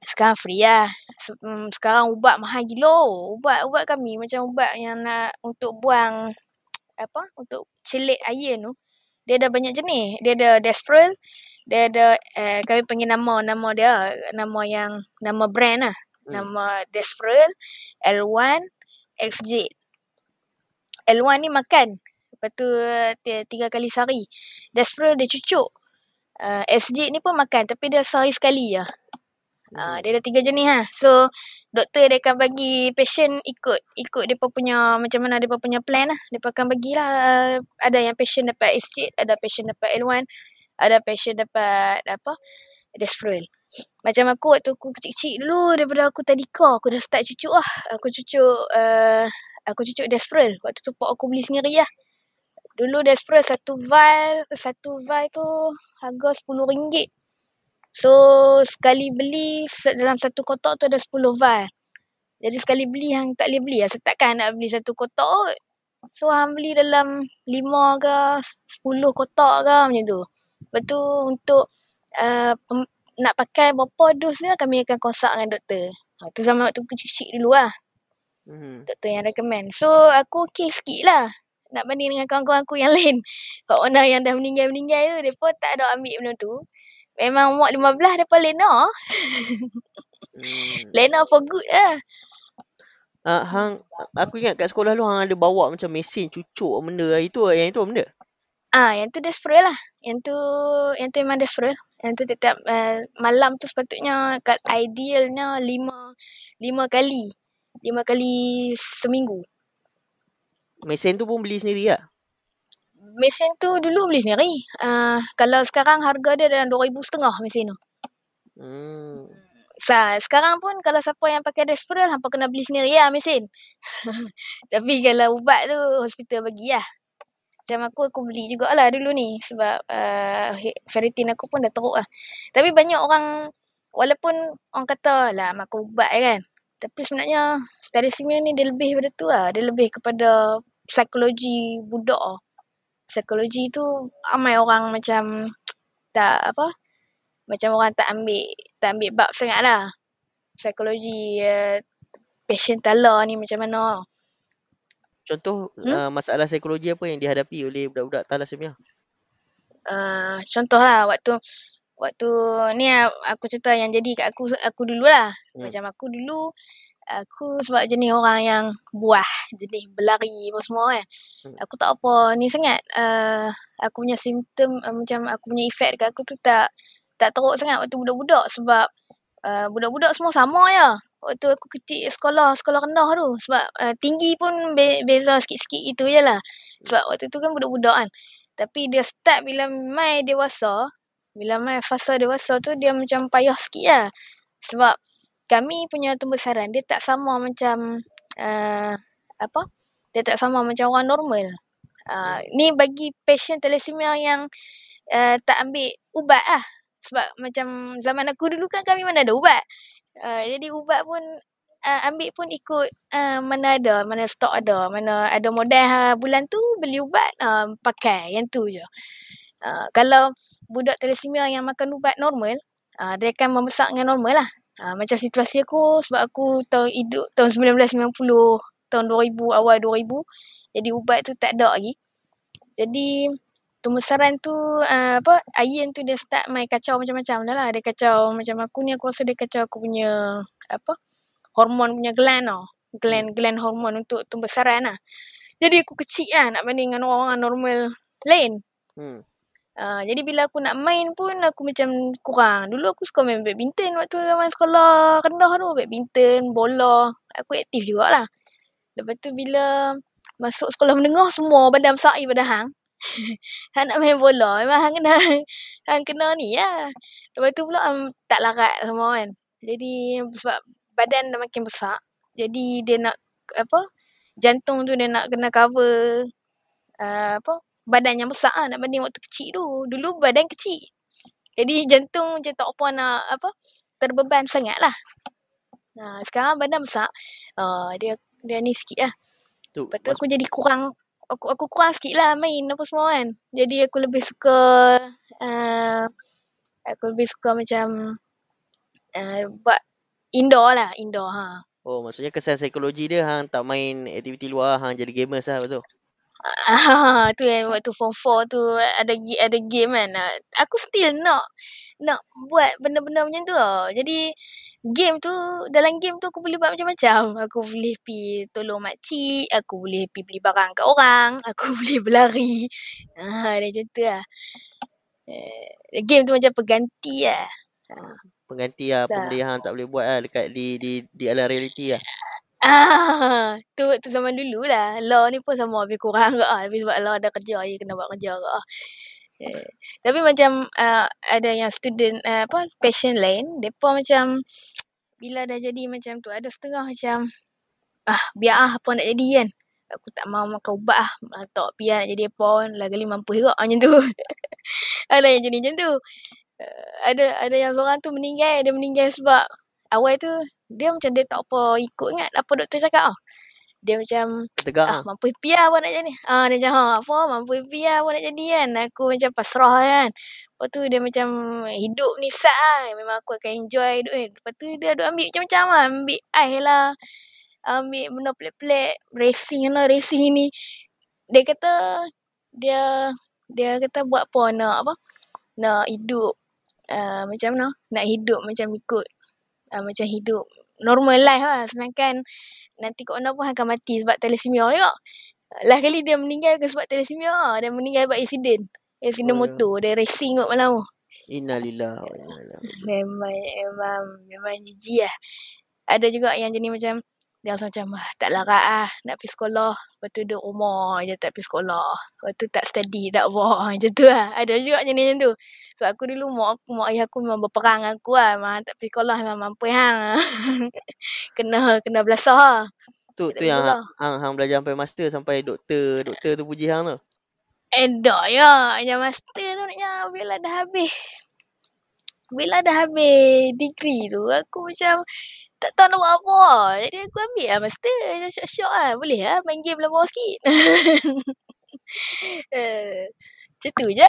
Sekarang free lah. Mm, Sekarang ubat mahal gila. Ubat-ubat kami macam ubat yang nak untuk buang apa? Untuk celit iron tu. Dia ada banyak jenis. Dia ada Desprol. Dia ada eh, kami panggil nama nama dia nama yang nama brand lah. Hmm. Nama Desprol, L1, XJ. L1 ni makan. Lepas tu eh, ti- tiga kali sehari. Desprol dia cucuk. Uh, SJ ni pun makan tapi dia sehari sekali je. Uh, dia ada tiga jenis lah. So, doktor dia akan bagi patient ikut. Ikut dia punya, macam mana dia punya plan lah. Dia akan bagilah. Uh, ada yang patient dapat SJ, ada patient dapat L1, ada patient dapat apa, Desprol. Macam aku waktu aku kecil-kecil dulu, daripada aku tadika, aku dah start cucuk lah. Aku cucuk, uh, aku cucuk Desprol. Waktu tu pak aku beli sendiri lah. Dulu Desprol satu vial, satu vial tu harga RM10. So, sekali beli dalam satu kotak tu ada 10 vial. Jadi sekali beli hang tak boleh beli lah. Setakkan nak beli satu kotak kot. So, hang beli dalam 5 ke 10 kotak ke macam tu. Lepas tu untuk uh, nak pakai berapa dos ni lah kami akan consult dengan doktor. Ha, tu zaman waktu kecil-kecil dulu lah. Hmm. Doktor yang recommend. So, aku okey sikit lah. Nak banding dengan kawan-kawan aku yang lain. Kak mana yang dah meninggal-meninggal tu, mereka tak ada ambil benda tu. Memang umur 15 mereka lena. Hmm. Lena for good lah. Ah, hang aku ingat kat sekolah lu hang ada bawa macam mesin cucuk benda itu yang itu benda. Ah, yang tu Desprol lah. Yang tu, yang tu memang Desprol. Yang tu tetap uh, malam tu sepatutnya kat idealnya lima, lima kali. Lima kali seminggu. Mesin tu pun beli sendiri lah. Mesin tu dulu beli sendiri. Uh, kalau sekarang harga dia dalam RM2,500 mesin tu. Hmm. Sa, sekarang pun kalau siapa yang pakai Desprol, hampa kena beli sendiri lah mesin. Tapi kalau ubat tu, hospital bagi lah. Macam aku, aku beli jugalah dulu ni. Sebab uh, ferritin aku pun dah teruk lah. Tapi banyak orang, walaupun orang kata lah makan ubat kan. Tapi sebenarnya, thalassemia ni dia lebih pada tu lah. Dia lebih kepada psikologi budak lah. Psikologi tu, ramai orang macam tak apa, macam orang tak ambil tak ambil bab sangat lah. Psikologi uh, patient tala ni macam mana. Contoh Hmm? uh, masalah psikologi apa yang dihadapi oleh budak-budak? Uh, contoh lah waktu waktu ni aku cerita yang jadi kat aku aku dulu lah. Hmm. Macam aku dulu aku sebab jenis orang yang buah, jenis berlari apa semua kan. Hmm. Aku tak apa ni sangat. Uh, aku punya simptom uh, macam aku punya efek dekat aku tu tak tak teruk sangat waktu budak-budak sebab uh, budak-budak semua sama je. Waktu aku kecil sekolah, sekolah rendah tu. Sebab uh, tinggi pun be- beza sikit-sikit itu je lah. Sebab waktu tu kan budak-budak kan. Tapi dia start bila mai dewasa, bila mai fasa dewasa tu dia macam payah sikit lah. Sebab kami punya pembesaran dia tak sama macam uh, apa? Dia tak sama macam orang normal. Uh, ni bagi patient thalassemia yang uh, tak ambil ubat lah. Sebab macam zaman aku dulu kan kami mana ada ubat. Uh, jadi ubat pun uh, ambil pun ikut uh, mana ada, mana stok ada, mana ada modal uh, bulan tu beli ubat uh, pakai yang tu je. Uh, kalau budak thalassemia yang makan ubat normal, uh, dia akan membesar dengan normal lah. Uh, macam situasi aku sebab aku tahun hidup tahun 1990, tahun 2000, awal 2000. Jadi ubat tu tak ada lagi. Jadi pembesaran tu uh, apa iron tu dia start main kacau macam-macam dah lah. Dia kacau macam aku ni aku rasa dia kacau aku punya apa hormon punya gland tau. Gland gland hormon untuk pembesaran lah. Jadi aku kecil lah nak banding dengan orang normal lain. Hmm. Uh, jadi bila aku nak main pun aku macam kurang. Dulu aku suka main badminton waktu zaman sekolah rendah tu. Badminton, bola. Aku aktif jugalah. Lepas tu bila masuk sekolah menengah semua badan besar daripada hang. hang nak main bola. Memang hang kena, hang kena ni lah. Lepas tu pula um, tak larat semua kan. Jadi sebab badan dah makin besar. Jadi dia nak apa jantung tu dia nak kena cover uh, apa badan yang besar lah nak banding waktu kecil tu. Dulu badan kecil. Jadi jantung macam tak apa nak apa terbeban sangat lah. Nah, sekarang badan besar. Uh, dia dia ni sikit lah. Tu, Lepas tu aku jadi kurang aku aku kurang sikit lah main apa semua kan. Jadi aku lebih suka uh, aku lebih suka macam uh, buat indoor lah, indoor ha. Oh, maksudnya kesan psikologi dia hang tak main aktiviti luar, hang jadi gamers lah betul. Ah, tu yang waktu form 4 tu ada ada game kan. Aku still nak nak buat benda-benda macam tu tau. Jadi game tu dalam game tu aku boleh buat macam-macam. Aku boleh pi tolong mak cik, aku boleh pi beli barang kat orang, aku boleh berlari. Ah, dia macam tu lah. Eh, game tu macam pengganti lah. Ah. Pengganti lah Tak. benda yang tak boleh buat lah dekat di di di alam realiti lah. Ah, tu tu zaman dulu lah. Law ni pun sama lebih kurang ke ah. Tapi sebab law ada kerja, je kena buat kerja ke ah. Eh, tapi macam uh, ada yang student uh, apa passion lain, depa macam bila dah jadi macam tu ada setengah macam ah biar ah apa nak jadi kan. Aku tak mau makan ubat ah. Ah, Tak biar nak jadi apa pun lagi mampu juga macam tu. ada yang jadi macam tu. Uh, ada ada yang seorang tu meninggal, dia meninggal sebab awal tu dia macam dia tak apa ikut ingat apa doktor cakap ah. Dia macam Tegak ah ah. mampu piar apa nak jadi. Ah dia macam ha apa mampu piar apa nak jadi kan. Aku macam pasrah kan. Lepas tu dia macam hidup ni sat lah. Memang aku akan enjoy hidup ni. Lepas tu dia duk ambil macam-macam lah. Ambil ais lah. Ambil benda pelik-pelik. Racing lah racing ni. Dia kata dia dia kata buat apa nak apa. Nak hidup uh, macam mana. Nak hidup macam ikut. Uh, macam hidup normal life lah. Sedangkan nanti kat mana pun akan mati sebab thalassemia juga. Last kali dia meninggal bukan sebab thalassemia. Dia meninggal sebab accident. Accident Oh, ya. motor. Dia racing kot malam tu. Innalillah wa inna ilaihi Memang, memang, memang jijik lah. Ada juga yang jenis macam, dia rasa macam, ah, tak larat ah, nak pergi sekolah. Lepas tu duduk rumah je tak pergi sekolah. Lepas tu tak study, tak apa. Macam tu lah. Ada juga jenis macam tu. Sebab aku dulu, mak aku, mak ayah aku memang berperang aku lah. Memang tak pergi sekolah, memang mampu hang. kena, kena belasah lah. Tu Tak tu yang hang, hang hang belajar sampai master sampai doktor doktor tu puji hang tu. Eh dah ya. Yang master tu naknya bila dah habis. Bila dah habis degree tu aku macam tak tahu nak buat apa. Jadi aku ambil lah master. Macam Syok-syok lah. Boleh lah main game lawa sikit. Eh, Macam tu je.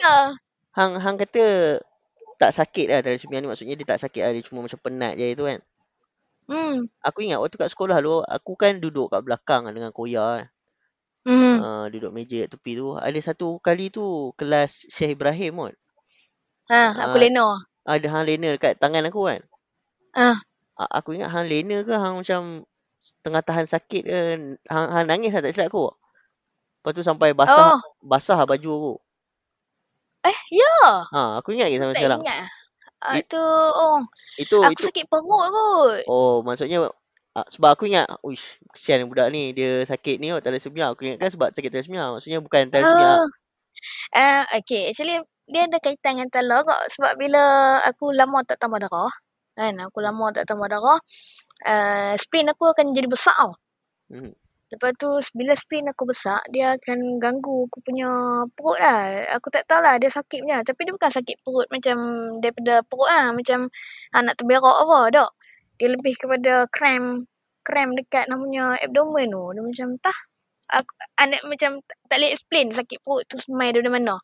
Hang hang kata tak sakit lah thalassemia ni maksudnya dia tak sakit lah dia cuma macam penat je tu kan. Hmm. Aku ingat waktu kat sekolah dulu aku kan duduk kat belakang dengan Koya kan. Hmm. Uh, duduk meja kat tepi tu. Ada satu kali tu kelas Syekh Ibrahim kot. Ha, aku Ah. lena. Ada hang lena dekat tangan aku kan. Ah. A- Aku ingat hang lena ke hang macam tengah tahan sakit ke hang, hang nangis lah tak silap aku. Lepas tu sampai basah Oh. basah baju aku. Eh, ya. Ha, aku ingat lagi sampai Tak sekarang. ingat. Ah, It- tu, oh. Itu Aku itu sakit perut kot. oh maksudnya ah, sebab aku ingat uish kesian budak ni dia sakit ni oh thalassemia. Aku ingat kan sebab sakit thalassemia. Maksudnya bukan thalassemia. Oh. Uh, okay, actually dia ada kaitan dengan talak kot sebab bila aku lama tak tambah darah, kan, aku lama tak tambah darah, uh, spleen aku akan jadi besar tau. Hmm. Lepas tu bila spleen aku besar, dia akan ganggu aku punya perut lah. Aku tak tahulah dia sakit punya. Tapi dia bukan sakit perut macam daripada perut lah. Macam ha, nak terberak apa, tak. Dia lebih kepada cramp, cramp dekat namanya abdomen tu. Dia macam tah. Aku, anak macam tak, tak boleh explain sakit perut tu semai daripada mana.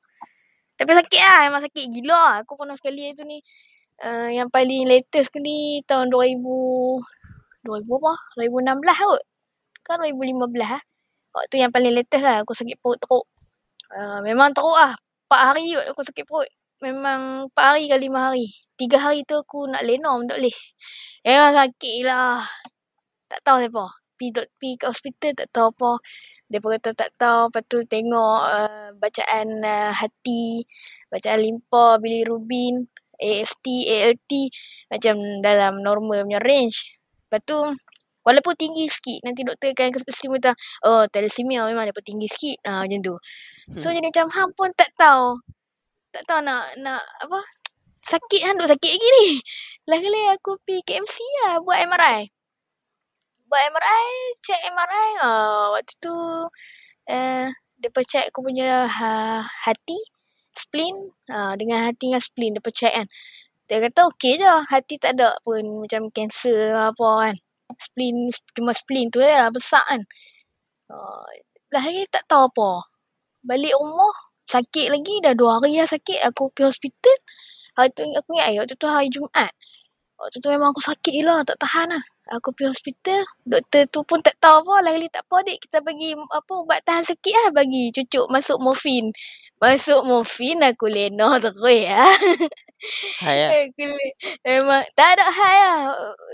Tapi sakit lah. Memang sakit gila lah. Aku pernah sekali tu ni. Uh, yang paling latest sekali tahun 2000 2000 apa? 2016 kot. Kan 2015 lah. Waktu yang paling latest lah aku sakit perut teruk. Uh, memang teruk lah. 4 hari kot aku sakit perut. Memang 4 hari ke 5 hari. 3 hari tu aku nak pun tak boleh. Memang sakit lah. Tak tahu siapa. Pergi, dok- pergi ke hospital tak tahu apa. Dia pun kata tak tahu. Lepas tu tengok uh, bacaan uh, hati. Bacaan limpa, bilirubin, AST, ALT. Macam dalam normal punya range. Lepas tu Walaupun tinggi sikit Nanti doktor akan kasi kata Oh thalassemia memang dia pun tinggi sikit ah, Macam tu So Hmm. jadi macam Hang pun tak tahu Tak tahu nak Nak apa Sakit hang duk sakit lagi ni Last kali aku pergi KMC lah Buat MRI Buat MRI Check MRI ah, Waktu tu uh, Dia check aku punya ha, hati, spleen. Ha, dengan hati dengan spleen dia check kan. Dia kata okey je. Hati tak ada pun macam kanser apa kan. Spleen, cuma spleen tu lah besar kan. Uh, lah lagi tak tahu apa. Balik rumah, sakit lagi. Dah dua hari lah sakit. Aku pergi hospital. Hari tu aku ingat waktu tu hari Jumaat. Waktu tu memang aku sakit lah. Tak tahan lah. Aku pergi hospital. Doktor tu pun tak tahu apa. Lagi tak apa adik. Kita bagi apa ubat tahan sakit lah. Bagi cucuk masuk morfin. Masuk morfin aku lena terus ya. Hai lah. Memang tak ada hai lah.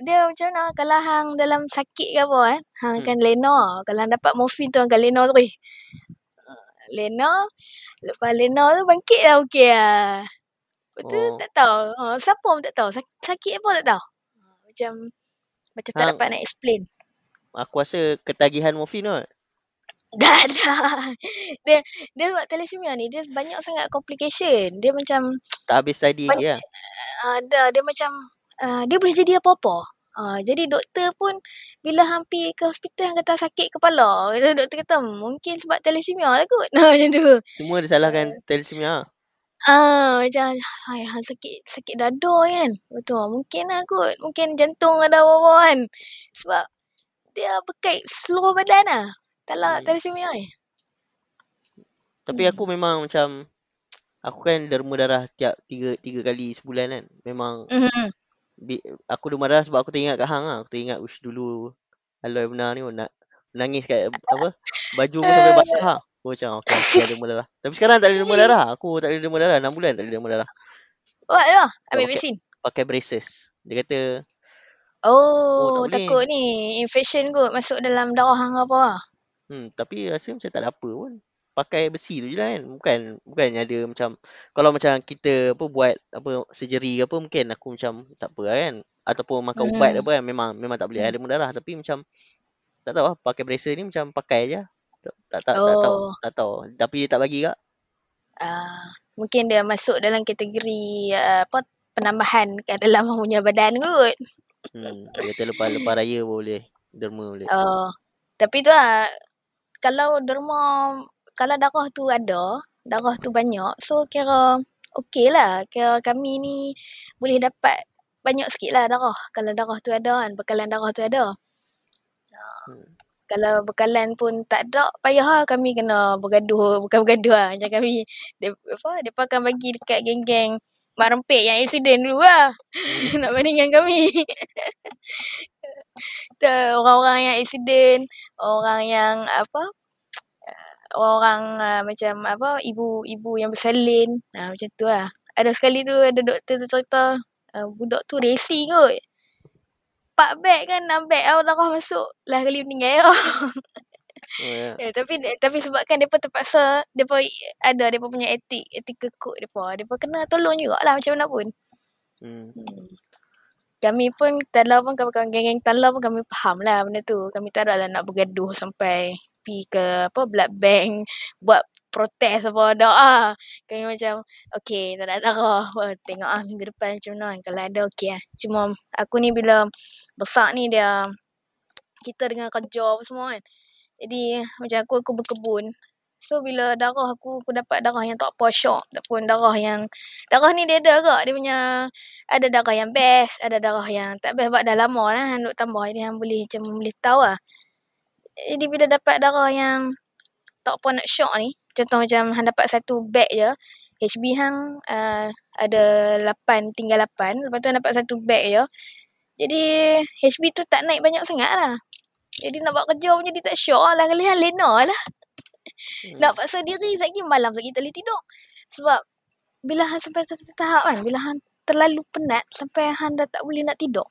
Dia macam mana kalau hang dalam sakit ke apa kan. Hang hmm. kan lena. Kalau hang dapat morfin tu hang kan lena terus. Lena. Lepas lena tu bangkit lah okey lah. Betul oh. tak tahu. Ha, siapa pun tak tahu. Sakit apa tak tahu. Macam macam tak dapat nak explain. Aku rasa ketagihan morfin tu. Dah dah. Dia dia buat thalassemia ni dia banyak sangat complication. Dia macam tak habis tadi ya. Ada dia macam uh, dia boleh jadi apa-apa. Uh, jadi doktor pun bila hampir ke hospital kata sakit kepala. Doktor kata mungkin sebab thalassemia lah kot. Nah, macam tu. Semua disalahkan uh, thalassemia. Ah, macam hai ha, sakit sakit dada kan. Betul. Mungkin lah kot. Mungkin jantung ada apa-apa kan. Sebab dia berkait seluruh badan lah. Tak lah, tak ada. Tapi hmm. aku memang macam aku kan derma darah tiap tiga tiga kali sebulan kan. Memang mm-hmm. bi, aku derma darah sebab aku teringat kat hang lah. Aku teringat ush dulu Aloy benar ni nak nangis kat apa baju pun sampai basah. Aku macam okay, aku ada demam darah. Tapi sekarang tak ada demam darah. Aku tak ada demam darah. 6 bulan tak ada demam darah. Buat ya? Ambil vaksin? Pakai braces. Dia kata. Oh, oh tak takut ni. Infection kot masuk dalam darah hang apa lah. Hmm, tapi rasa macam tak ada apa pun. Pakai besi tu je lah kan. Bukan, bukan ada macam. Kalau macam kita apa buat apa surgery ke apa mungkin aku macam tak apa lah kan. Ataupun makan hmm. ubat apa kan. Memang memang tak boleh hmm. ada demam darah. Tapi macam tak tahu lah. Pakai braces ni macam pakai je tak tak oh. tak tahu tak tahu. Tapi dia tak bagi kak. Uh, mungkin dia masuk dalam kategori uh, apa penambahan kat dalam punya badan kot. Hmm kata lepas lepas raya boleh derma boleh. Oh tapi tu lah kalau derma kalau darah tu ada darah tu banyak so kira okey lah. Kira kami ni boleh dapat banyak sikit lah darah. Kalau darah tu ada kan bekalan darah tu ada. Hmm kalau bekalan pun tak ada payah lah kami kena bergaduh bukan bergaduh lah. Macam kami dia, apa dia akan bagi dekat geng-geng mak rempik yang insiden dulu lah. Nak bandingkan kami. Orang-orang yang insiden orang yang apa orang uh, macam apa ibu-ibu yang bersalin. Uh, macam tu lah. Ada sekali tu ada doktor tu cerita uh, budak tu racing kot empat beg kan enam beg awak darah masuk lah kali meninggal oh, yeah. yeah, tapi tapi sebabkan depa terpaksa depa ada depa punya etik etik kekut depa depa kena tolong jugalah macam mana pun hmm. hmm. kami pun talau pun kawan-kawan geng-geng talau pun kami faham lah benda tu kami tak ada lah nak bergaduh sampai pi ke apa blood bank buat protes apa ada ah. Kami macam okay tak ada darah. Tengok ah minggu depan macam mana. Kalau ada okay lah. Cuma aku ni bila besar ni dia kita dengan kerja apa semua kan. Jadi macam aku aku berkebun. So bila darah aku aku dapat darah yang tak apa shock ataupun darah yang darah ni dia ada agak dia punya ada darah yang best, ada darah yang tak best sebab dah lama lah nak tambah jadi hang boleh macam boleh tahu lah. Jadi bila dapat darah yang tak apa nak shock ni, contoh macam hang dapat satu bag je HB hang uh, ada 8 tinggal 8 lepas tu hang dapat satu bag je. Jadi HB tu tak naik banyak sangat lah. Jadi nak buat kerja pun jadi tak syok lah. Kali hang lena lah. Hmm. nak paksa diri lagi malam lagi tak boleh tidur. Sebab bila hang sampai tahap kan bila hang terlalu penat sampai hang dah tak boleh nak tidur.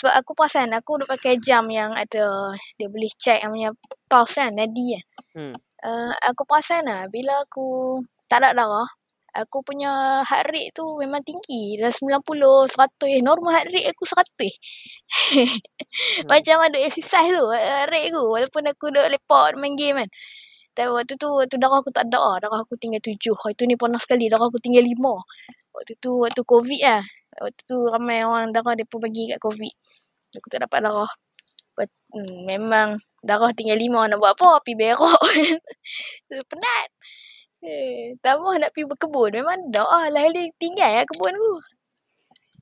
Sebab aku perasan aku duk pakai jam yang ada dia boleh check yang punya pulse kan nadi kan. Hmm uh, aku perasan lah bila aku tak ada darah, aku punya heart rate tu memang tinggi. Dah 90, 100. Normal heart rate aku 100. hmm. Macam ada exercise tu, heart rate aku. Walaupun aku duduk lepak main game kan. Tapi waktu tu, waktu darah aku tak ada lah. Darah aku tinggal 7. Waktu ni panas sekali. Darah aku tinggal 5. Waktu tu, waktu COVID lah. Waktu tu ramai orang darah dia pun bagi kat COVID. Aku tak dapat darah. Hmm, memang darah tinggal lima nak buat apa? Pergi berak. Penat. Eh, tambah nak pergi berkebun. Memang dah lah. Hari tinggal lah kebun tu.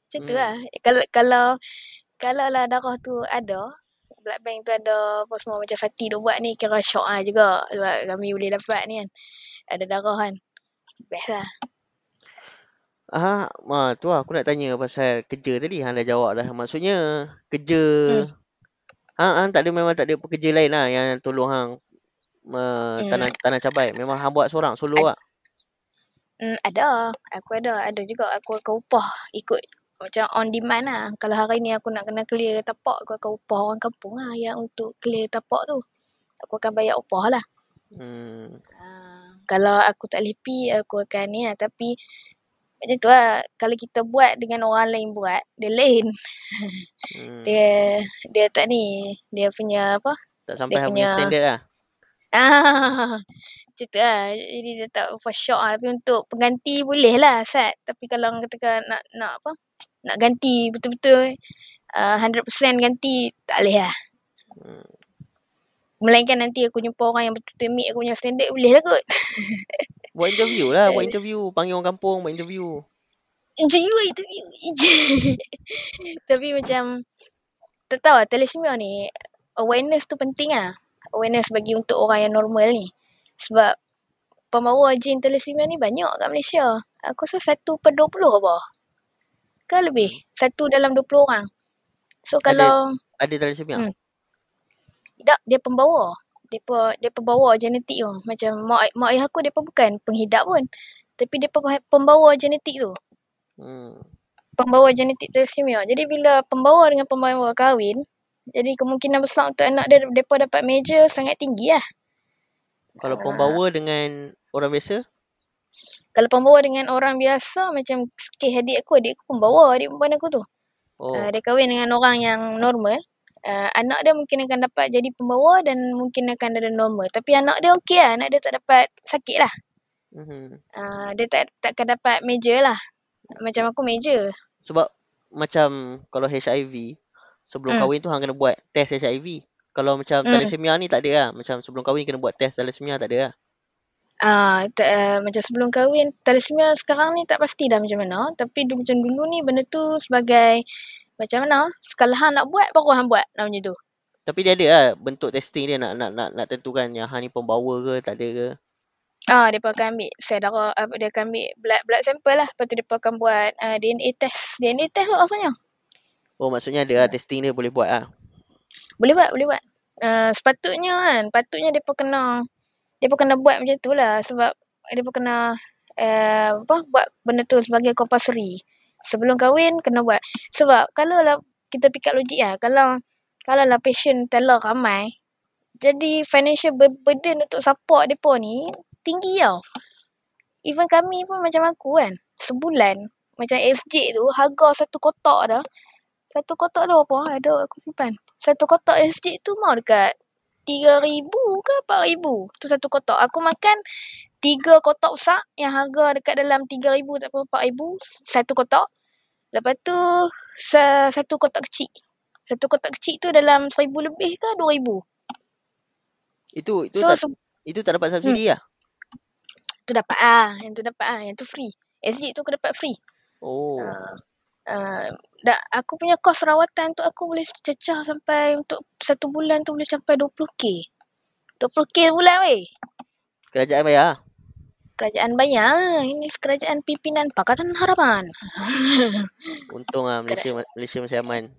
Macam tu Hmm. lah. Eh, Kalau, kalau, kalau lah darah tu ada, blood bank tu ada apa semua macam Fatih tu buat ni kira syok lah juga. Sebab kami boleh dapat ni kan. Ada darah kan. Best lah. Ah, ma, tu lah aku nak tanya pasal kerja tadi. Hang dah jawab dah. Maksudnya kerja Hmm. Hang, hang tak ada memang tak ada pekerja lain lah yang tolong hang uh, Hmm. tanam tanam cabai. Memang hang buat seorang solo lah. Hmm, ada. Aku ada. Ada juga aku akan upah ikut macam on demand lah. Kalau hari ni aku nak kena clear tapak, aku akan upah orang kampung lah yang untuk clear tapak tu. Aku akan bayar upah lah. Hmm. Uh, kalau aku tak boleh pi, aku akan ni lah. Tapi macam tu lah. Kalau kita buat dengan orang lain buat, dia lain. hmm. Dia dia tak ni. Dia punya apa? Tak sampai Dia punya standard lah. Ah, macam tu lah. Jadi dia tak for shock lah. Tapi untuk pengganti boleh lah Sat. Tapi kalau orang katakan nak nak apa? Nak ganti betul-betul uh, 100% ganti tak boleh lah. Hmm. Melainkan nanti aku jumpa orang yang betul-betul meet aku punya standard boleh lah kot. Buat interview lah, buat interview. Panggil orang kampung buat interview. Interview interview. Tapi macam tak tahu lah thalassemia ni awareness tu penting lah. Awareness bagi untuk orang yang normal ni. Sebab pembawa jin thalassemia ni banyak kat Malaysia. Aku rasa satu per 20 apa. Kan lebih. Satu dalam 20 orang. So Ada kalau ada thalassemia. hmm, tak dia pembawa. Dia dia pembawa genetik tu. Macam mak mak ayah aku dia bukan penghidap pun. Tapi dia pembawa genetik tu. Hmm. Pembawa genetik thalassemia. Jadi bila pembawa dengan pembawa kahwin, jadi kemungkinan besar untuk anak dia depa dapat major sangat tinggi lah. Kalau pembawa dengan orang biasa, kalau pembawa dengan orang biasa macam kes adik aku, adik aku pembawa adik perempuan aku tu. Uh, oh, dia kahwin dengan orang yang normal. Uh, anak dia mungkin akan dapat jadi pembawa dan mungkin akan ada normal. Tapi anak dia okey lah. Anak dia tak dapat sakit lah. mhm. Uh, dia tak takkan dapat major lah. Macam aku major. Sebab macam kalau HIV, sebelum Hmm. kahwin tu hang kena buat test HIV. Kalau macam Hmm. thalassemia ni tak ada lah. Macam sebelum kahwin kena buat test thalassemia tak ada lah. Ah, uh, uh, macam sebelum kahwin, thalassemia sekarang ni tak pasti dah macam mana. Tapi du, macam dulu ni benda tu sebagai macam mana? Sekali hang nak buat, baru hang buat. Lah macam tu. Tapi dia ada lah bentuk testing dia nak nak nak, nak tentukan yang hang ni pembawa ke tak ada ke. Ah, dia akan ambil sel darah, uh, dia akan ambil blood blood sample lah. Lepas tu dia akan buat uh, DNA test. DNA test tu maksudnya. Oh maksudnya ada lah testing dia boleh buat lah. Boleh buat, boleh buat. Uh, sepatutnya kan, patutnya pun kena pun kena buat macam tu lah sebab pun kena uh, apa buat benda tu sebagai compulsory. Sebelum kahwin kena buat. Sebab kalau lah kita fikir logik lah, kalau kalau lah patient teller ramai, jadi financial burden untuk support depa ni tinggi tau. Even kami pun macam aku kan, sebulan macam SJ tu harga satu kotak dah. Satu kotak dah apa? Ada aku simpan. Satu kotak SJ tu mau dekat RM3,000 ke RM4,000. Tu satu kotak. Aku makan tiga kotak besar yang harga dekat dalam RM3,000 tak apa RM4,000. Satu kotak. Lepas tu satu kotak kecil. Satu kotak kecil tu dalam RM1,000 lebih ke RM2,000. Itu itu So, tak se- itu tak dapat subsidi lah. tu dapat ah, yang tu dapat ah, yang tu free. SJ tu aku dapat free. Oh. Uh, uh, dah, aku punya kos rawatan tu aku boleh cecah sampai untuk satu bulan tu boleh sampai 20k. 20k bulan weh. Kerajaan bayar. Kerajaan bayar. Ini kerajaan pimpinan Pakatan Harapan. Untung lah Malaysia Malaysia masih aman.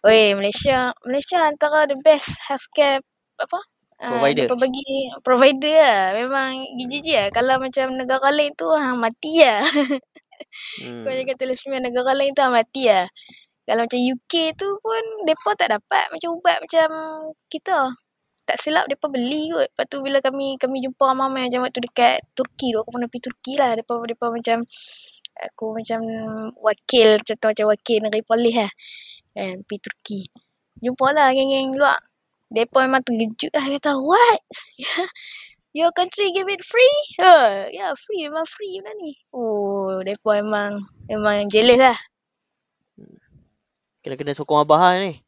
Weh, Malaysia Malaysia antara the best healthcare apa? Uh, Provider. Dia bagi provider lah. Memang gigi lah. Kalau macam negara lain tu ha, mati lah. Hmm. Kau cakap thalassemia negara lain tu ha, mati lah. Kalau macam UK tu pun mereka tak dapat macam ubat macam kita. Tak silap mereka beli kot. Lepas tu bila kami kami jumpa ramai macam waktu dekat Turki tu. Aku pernah pergi Turki lah. Mereka, mereka macam aku macam wakil contoh macam wakil negeri polis lah. Kan, pergi Turki. Jumpa lah geng-geng luar. Mereka memang terkejut lah. Kata, what? Your country give it free? Uh, ya, yeah, free. Memang free benda ni. Oh, mereka memang memang jealous lah. Kena kena sokong abah lah ni.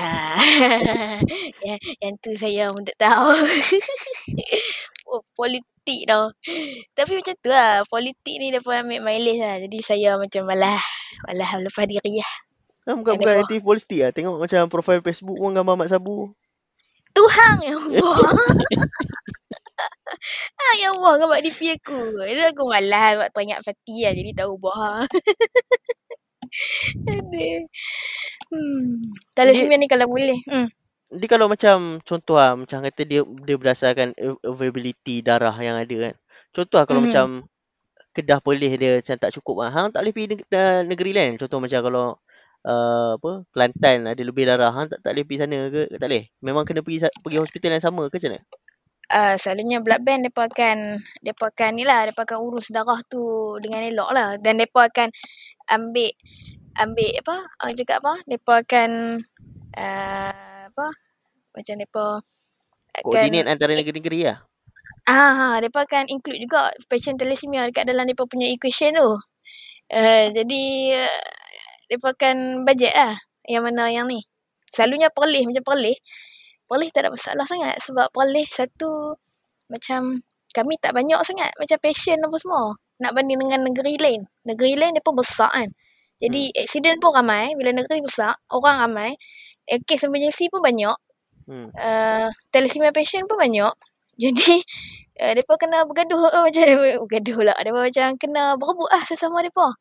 Ah, yang, yang tu saya pun tak tahu. oh, politik tau. Tapi macam tu lah. Politik ni dapat ambil mileage lah. Jadi saya macam malah. Malah lepas diri lah. Kan bukan, Ada bukan buah. aktif politik lah. Tengok macam profil Facebook pun gambar Mat Sabu. Tuhang yang buang. ah, yang buang gambar DP aku. Itu aku malas buat teringat Fatih lah. Jadi tahu buah. Aduh. Hmm. Sembilan ni kalau boleh. Hmm. Dia kalau macam contoh lah. Macam kata dia dia berdasarkan av- availability darah yang ada kan. Contoh lah kalau Mhm. macam Kedah Perlis dia macam tak cukup lah. Hang tak boleh pergi uh, negeri lain. Contoh macam kalau uh, apa Kelantan ada lebih darah. Hang tak, tak boleh pergi sana ke? Tak boleh? Memang kena pergi pergi hospital yang sama ke macam mana? Uh, selalunya blood bank mereka akan mereka akan ni lah mereka akan urus darah tu dengan elok lah. Dan mereka akan ambil ambil apa orang cakap apa mereka akan uh, apa macam akan Koordinat antara negeri-negeri lah. ah mereka akan include juga patient thalassemia dekat dalam mereka punya equation tu. Uh, jadi uh, mereka akan budget lah yang mana yang ni. Selalunya perlis macam perlis Perlis tak ada masalah sangat sebab Perlis satu macam kami tak banyak sangat macam passion apa semua nak banding dengan negeri lain. Negeri lain dia pun besar kan. Jadi hmm. accident pun ramai bila negeri besar, orang ramai. Eh, kes emergency pun banyak. Hmm. Uh, thalassemia patient pun banyak. Jadi uh, mereka kena bergaduh uh, macam bergaduh lah. Mereka macam kena berebut lah sesama mereka.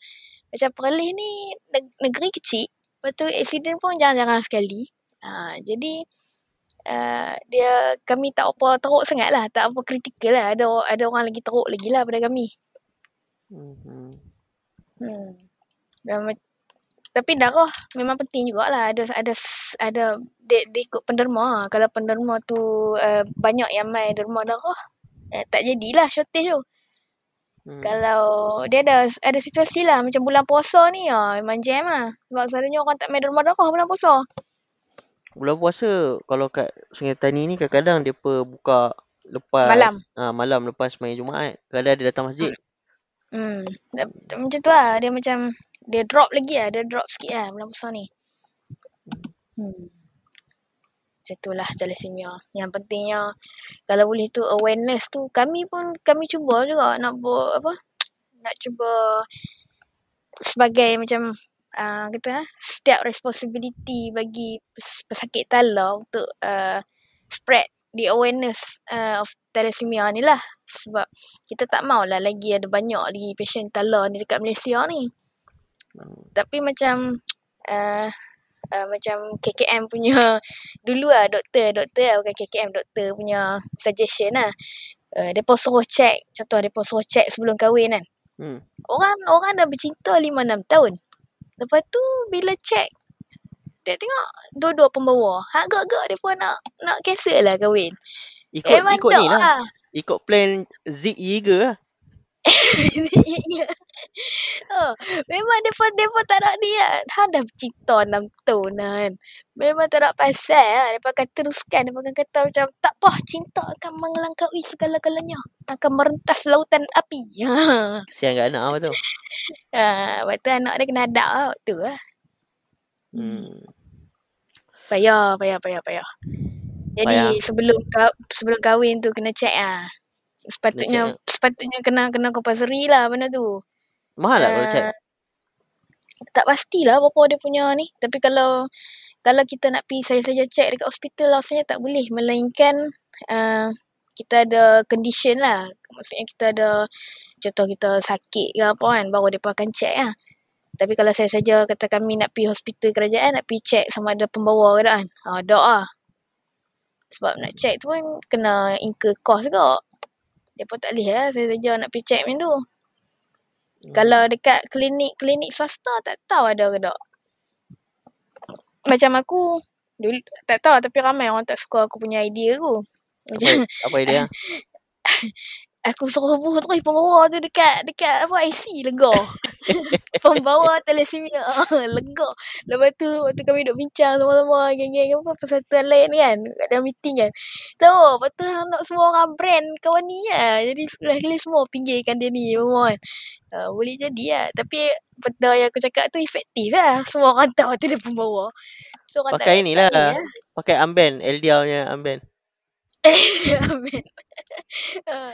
Macam Perlis ni neg- negeri kecil. Lepas tu accident pun jarang-jarang sekali. Uh, jadi uh, dia kami tak apa teruk sangat lah. Tak apa kritikal lah. Ada ada orang lagi teruk lagi lah pada kami. Hmm. Hmm. Dan, tapi darah memang penting jugalah. Ada ada ada dia, dia ikut penderma. Kalau penderma tu uh, banyak yang main derma darah, eh, tak jadilah shortage tu. Hmm. Kalau dia ada ada situasi lah macam bulan puasa ni ah memang jam lah. Sebab selalunya orang tak main derma darah bulan puasa. Bulan puasa kalau kat Sungai Tani ni kadang-kadang dia buka lepas Malam. Ah, malam lepas main Jumaat. Kadang dia datang masjid. Hmm. Da- Macam tu lah. Dia macam dia drop lagi lah. Dia drop sikit lah bulan puasa ni. Hmm. Macam tu lah thalassemia. Yang pentingnya kalau boleh tu awareness tu kami pun kami cuba juga nak buat apa nak cuba sebagai macam uh, kata ah, setiap responsibility bagi pes- pesakit tala untuk uh, spread the awareness uh, of thalassemia ni lah. Sebab kita tak maulah lagi ada banyak lagi patient tala ni dekat Malaysia ni. Hmm. tapi macam uh, uh, macam KKM punya dulu lah doktor doktor lah bukan KKM doktor punya suggestion lah. Uh, pun suruh check contoh dia pun suruh check sebelum kahwin kan. Hmm. orang orang dah bercinta 5-6 tahun lepas tu bila check dia tengok dua-dua pembawa agak-agak dia pun nak nak cancel lah kahwin Ikut Memang ikut ni lah. lah Ikut plan Zig Yeager lah. oh, memang dia pun, dia pun tak nak ni kan. Han dah bercinta 6 tahun lah kan. Memang tak nak pasal lah. Dia akan teruskan. Dia akan kata macam, tak apa, cinta akan mengelangkaui segala-galanya. Akan merentas lautan api. Ha. Kesian kat anak apa tu. Ha, lepas tu anak dia kena adak lah. Tu lah. Hmm. Payah, payah, payah, payah. Jadi Payah. sebelum ka- sebelum kahwin tu kena check lah. Sepatutnya check sepatutnya kena kena compulsory lah benda tu. Mahal lah kalau check. Ah, tak pastilah berapa dia punya ni. Tapi kalau kalau kita nak pergi saya saja check dekat hospital rasanya tak boleh. Melainkan uh, kita ada condition lah. Maksudnya kita ada contoh kita sakit ke apa kan baru dia akan check lah. Tapi kalau saya saja kata kami nak pergi hospital kerajaan nak pergi check sama ada pembawa ke tak kan. Ha, ada lah. Sebab nak check tu pun kena incur cost juga. Dia pun tak boleh lah saya saja nak pergi check macam tu. Hmm. Kalau dekat klinik-klinik swasta tak tahu ada ke tak. Macam aku dulu tak tahu tapi ramai orang tak suka aku punya idea aku. Macam Apa, apa idea? aku suruh buh terus pembawa tu dekat dekat apa IC lega. pembawa thalassemia lega. Lepas tu waktu kami duk bincang sama-sama geng-geng apa persatuan lain kan kat dalam meeting kan. Tahu lepas tu nak semua orang brand kawan ni lah. Jadi sekali semua pinggirkan dia ni semua kan. Uh, boleh jadi lah. Tapi benda yang aku cakap tu efektif lah. Semua orang tahu tu dia pembawa. So Pakai ni lah. lah. Pakai armband. Eldia punya armband. Amin. Ah.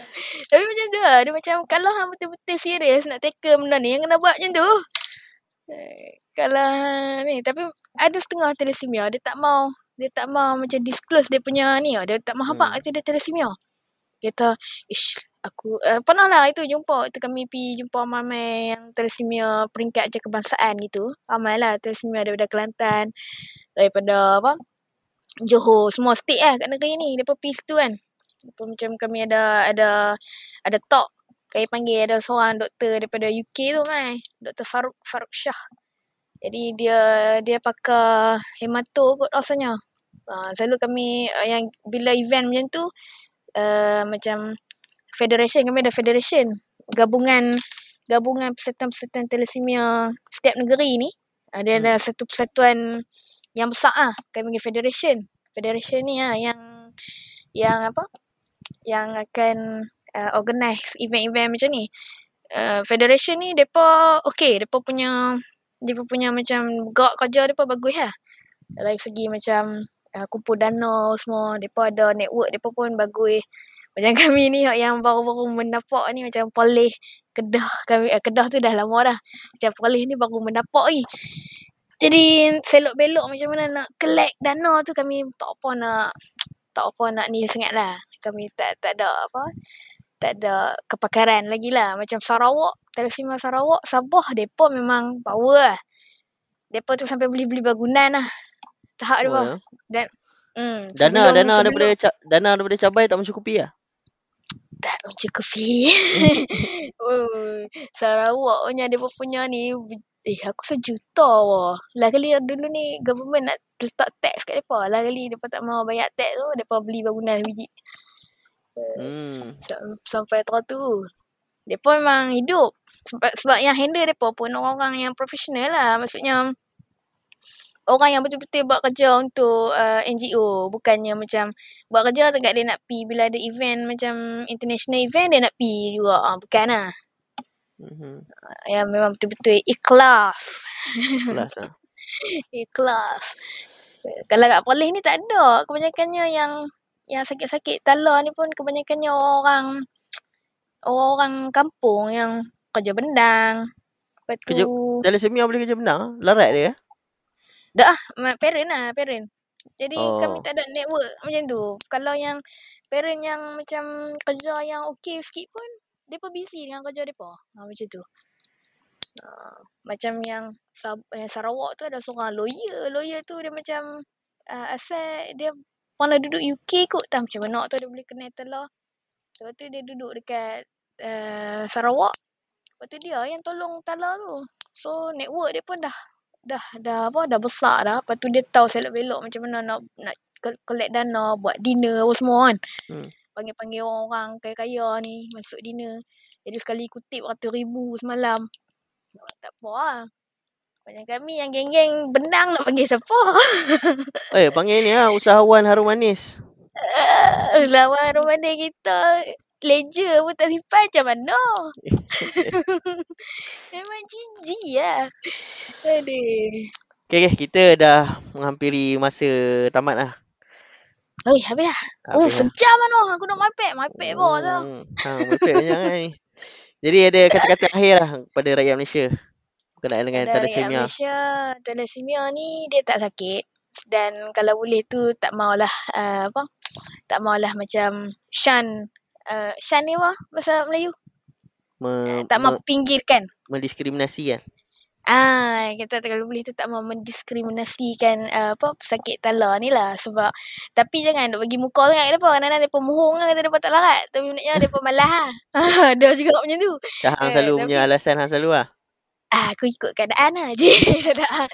Tapi macam tu lah. Dia macam kalau hang betul-betul serius nak tackle benda ni, yang kena buat macam tu. Eh, Kalau ni. Tapi ada setengah thalassemia. Dia tak mau. Dia tak mau macam disclose dia punya ni. lah. Dia tak mau Hmm. kata dia thalassemia. Dia kata, ish, aku uh, pernah lah itu jumpa tu kami pi jumpa mamai yang thalassemia peringkat je kebangsaan gitu. Ramai lah thalassemia daripada Kelantan, daripada apa? Johor, semua state lah kat negeri ni. Depa pi situ kan. Depa macam kami ada ada ada talk. Kami panggil ada seorang doktor daripada UK tu kan. Dr. Faruk Faruk Shah. Jadi dia dia pakar hemato kot rasanya. Uh, selalu kami uh, yang bila event macam tu uh, macam federation kami ada federation gabungan gabungan persatuan-persatuan thalassemia setiap negeri ni uh, dia ada satu persatuan yang besar ah kami panggil federation federation ni ah yang yang apa yang akan uh, organize event-event macam ni. Uh, federation ni depa okey depa punya depa punya macam gerak kerja depa bagus lah. Dari segi macam uh, kumpul dana semua depa ada network depa pun bagus. Macam kami ni yang baru-baru mendapat ni macam poleh Kedah kami eh, Kedah tu dah lama dah. Macam poleh ni baru mendapat ni. Jadi selok belok macam mana nak collect dana tu kami tak apa nak tak apa nak ni sangat lah kami tak tak ada apa tak ada kepakaran lagi lah macam Sarawak Thalassemia Sarawak Sabah depa memang power lah depa tu sampai beli-beli bangunan lah tahap depa Oh, ya. dan hmm, Dana, sebelum- dana sebelum- daripada ca- dana daripada cabai tak mencukupi lah. tak mencukupi. oh, Sarawak punya dia punya ni eh aku sejuta wah. Lah kali dulu ni government nak letak tax kat depa. Lah kali depa tak mau bayar tax tu depa beli bangunan biji Hmm. Sam- sampai tahun tu. Depa memang hidup sebab sebab yang handle depa pun orang-orang yang profesional lah. Maksudnya orang yang betul-betul buat kerja untuk uh, NGO bukannya macam buat kerja tegak dia nak pi bila ada event macam international event dia nak pi juga ah bukan lah Mhm. yang memang betul-betul ikhlas Kelas lah. ikhlas kalau kat polis ni tak ada kebanyakannya yang yang sakit-sakit tala ni pun kebanyakannya orang orang kampung yang kerja bendang lepas tu Kerja- Thalassemia boleh kerja benar. Larat dia. eh? Dah ah, parent lah, parent. Jadi oh. kami tak ada network macam tu. Kalau yang parent yang macam kerja yang okey sikit pun, depa busy dengan kerja depa. Ha, macam tu. Uh, macam yang, Sab- yang Sarawak tu ada seorang lawyer. Lawyer tu dia macam uh, asal dia pernah duduk UK kot. Tak macam mana tu dia boleh kenal telah. Lepas tu dia duduk dekat uh, Sarawak. Lepas tu dia yang tolong Tala tu. So network dia pun dah dah dah apa dah besar dah. Lepas tu dia tahu selok belok macam mana nak nak collect dana buat dinner apa semua kan. Hmm. Panggil-panggil orang-orang kaya-kaya ni masuk dinner. Jadi sekali kutip ratus ribu semalam. Tak apa lah. Macam kami yang geng-geng bendang nak panggil siapa? Eh, panggil ni lah. Usahawan harum manis. Lawan romana kita ledger pun tak simpan macam mana? Memang jijik lah. Aduh. Okay, okay. Kita dah menghampiri masa tamat lah. Oi, habis lah. Oh, Habis lah. sejam mana aku nak mapek. Mapek bawah tu. Hmm. Ha, banyak kan ni. Jadi ada kata-kata akhir lah kepada rakyat Malaysia. Berkenaan dengan thalassemia. Malaysia, thalassemia ni dia tak sakit. Dan kalau boleh tu tak maulah uh, apa? Tak maulah macam shun uh, shun ni apa bahasa Melayu? Me, tak mau me, pinggirkan. mendiskriminasi kan. Ah, kita kalau boleh tu tak mau mendiskriminasikan uh, apa pesakit tala ni lah sebab tapi jangan duk bagi muka sangat depa kadang-kadang depa mohong kan kata depa tak larat tapi sebenarnya depa malah lah. Ada juga macam tu. Dah hang Eh, selalu punya tapi- alasan hang selalu lah. Ah, aku ikut keadaan lah je. tak.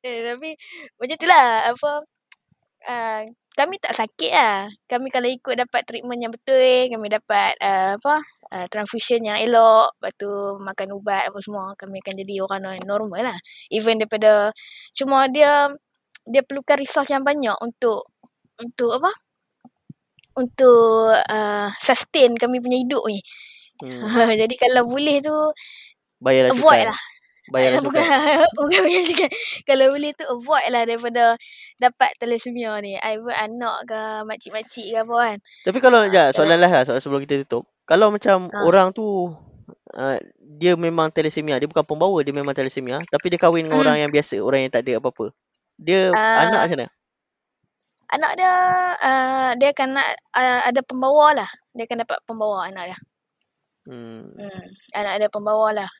Eh, tapi macam tu lah. Apa, uh, kami tak sakit lah. Kami kalau ikut dapat treatment yang betul, kami dapat uh, apa uh, transfusion yang elok, lepas tu makan ubat apa semua, kami akan jadi orang normal lah. Even daripada, cuma dia dia perlukan resource yang banyak untuk untuk apa? Untuk uh, sustain kami punya hidup ni. Hmm. Jadi kalau boleh tu Bayarlah avoid cukai. lah. bayar Alah, bukan, bukan bayar sukan. Kalau boleh tu avoid lah daripada dapat thalassemia ni. Either anak ke makcik-makcik ke apa kan. Tapi kalau Ah, ya, soalan lah soalan sebelum kita tutup. Kalau macam Ah. orang tu uh, dia memang thalassemia, dia bukan pembawa, dia memang thalassemia, tapi dia kahwin dengan Hmm. orang yang biasa, orang yang tak ada apa-apa. Dia Ah. anak macam mana? Anak dia, uh, dia akan nak uh, ada pembawa lah. Dia akan dapat pembawa anak dia. Hmm. Hmm. Anak dia pembawa lah.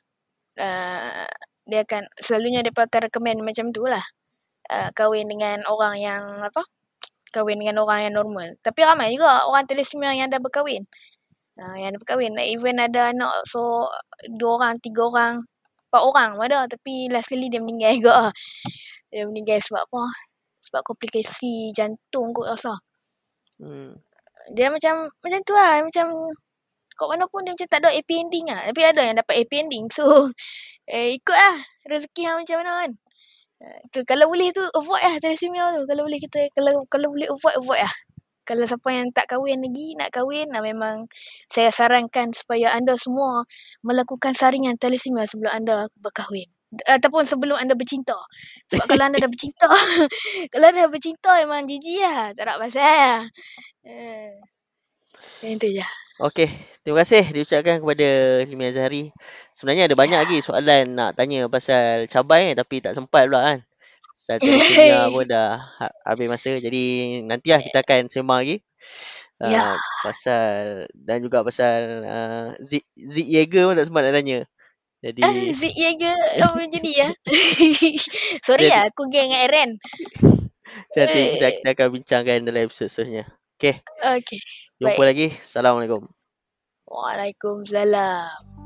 Uh, dia akan, selalunya dia akan recommend macam tu lah. Uh, kahwin dengan orang yang apa? Kahwin dengan orang yang normal. Tapi ramai juga orang thalassemia yang dah berkahwin. Uh, yang dah berkahwin. Even ada anak so dua orang, tiga orang, empat orang ada. Tapi last kali dia meninggal juga. Dia meninggal sebab apa? Sebab komplikasi jantung kot rasa. Hmm. Dia macam macam tu lah. Macam kat mana pun dia macam tak ada happy ending lah. Tapi ada yang dapat happy ending. So, eh, ikut lah rezeki yang macam mana kan. Uh, tu, kalau boleh tu avoid lah thalassemia tu. Kalau boleh kita, kalau kalau boleh avoid, avoid lah. Kalau siapa yang tak kahwin lagi, nak kahwin, nah memang saya sarankan supaya anda semua melakukan saringan thalassemia sebelum anda berkahwin. Ataupun sebelum anda bercinta. Sebab kalau anda dah bercinta, kalau dah bercinta memang jijik lah. Tak nak pasal lah. Tu je. Okey, terima kasih diucapkan kepada Limi Azhari. Sebenarnya ada banyak lagi soalan nak tanya pasal cabai tapi tak sempat pula kan. Pasal thalassemia pun dah ha- habis masa. Jadi nantilah kita akan sembang lagi. Uh, Ya. pasal dan juga pasal uh, Zik, Zik Yeager pun tak sempat nak tanya. Jadi Ah, Zik Yeager apa jadi ya? Sorry Jadi- lah, aku geng dengan Eren. nanti kita, Eh. kita akan bincangkan dalam episod seterusnya. Okay. Jumpa Baik. lagi. Assalamualaikum. Waalaikumsalam.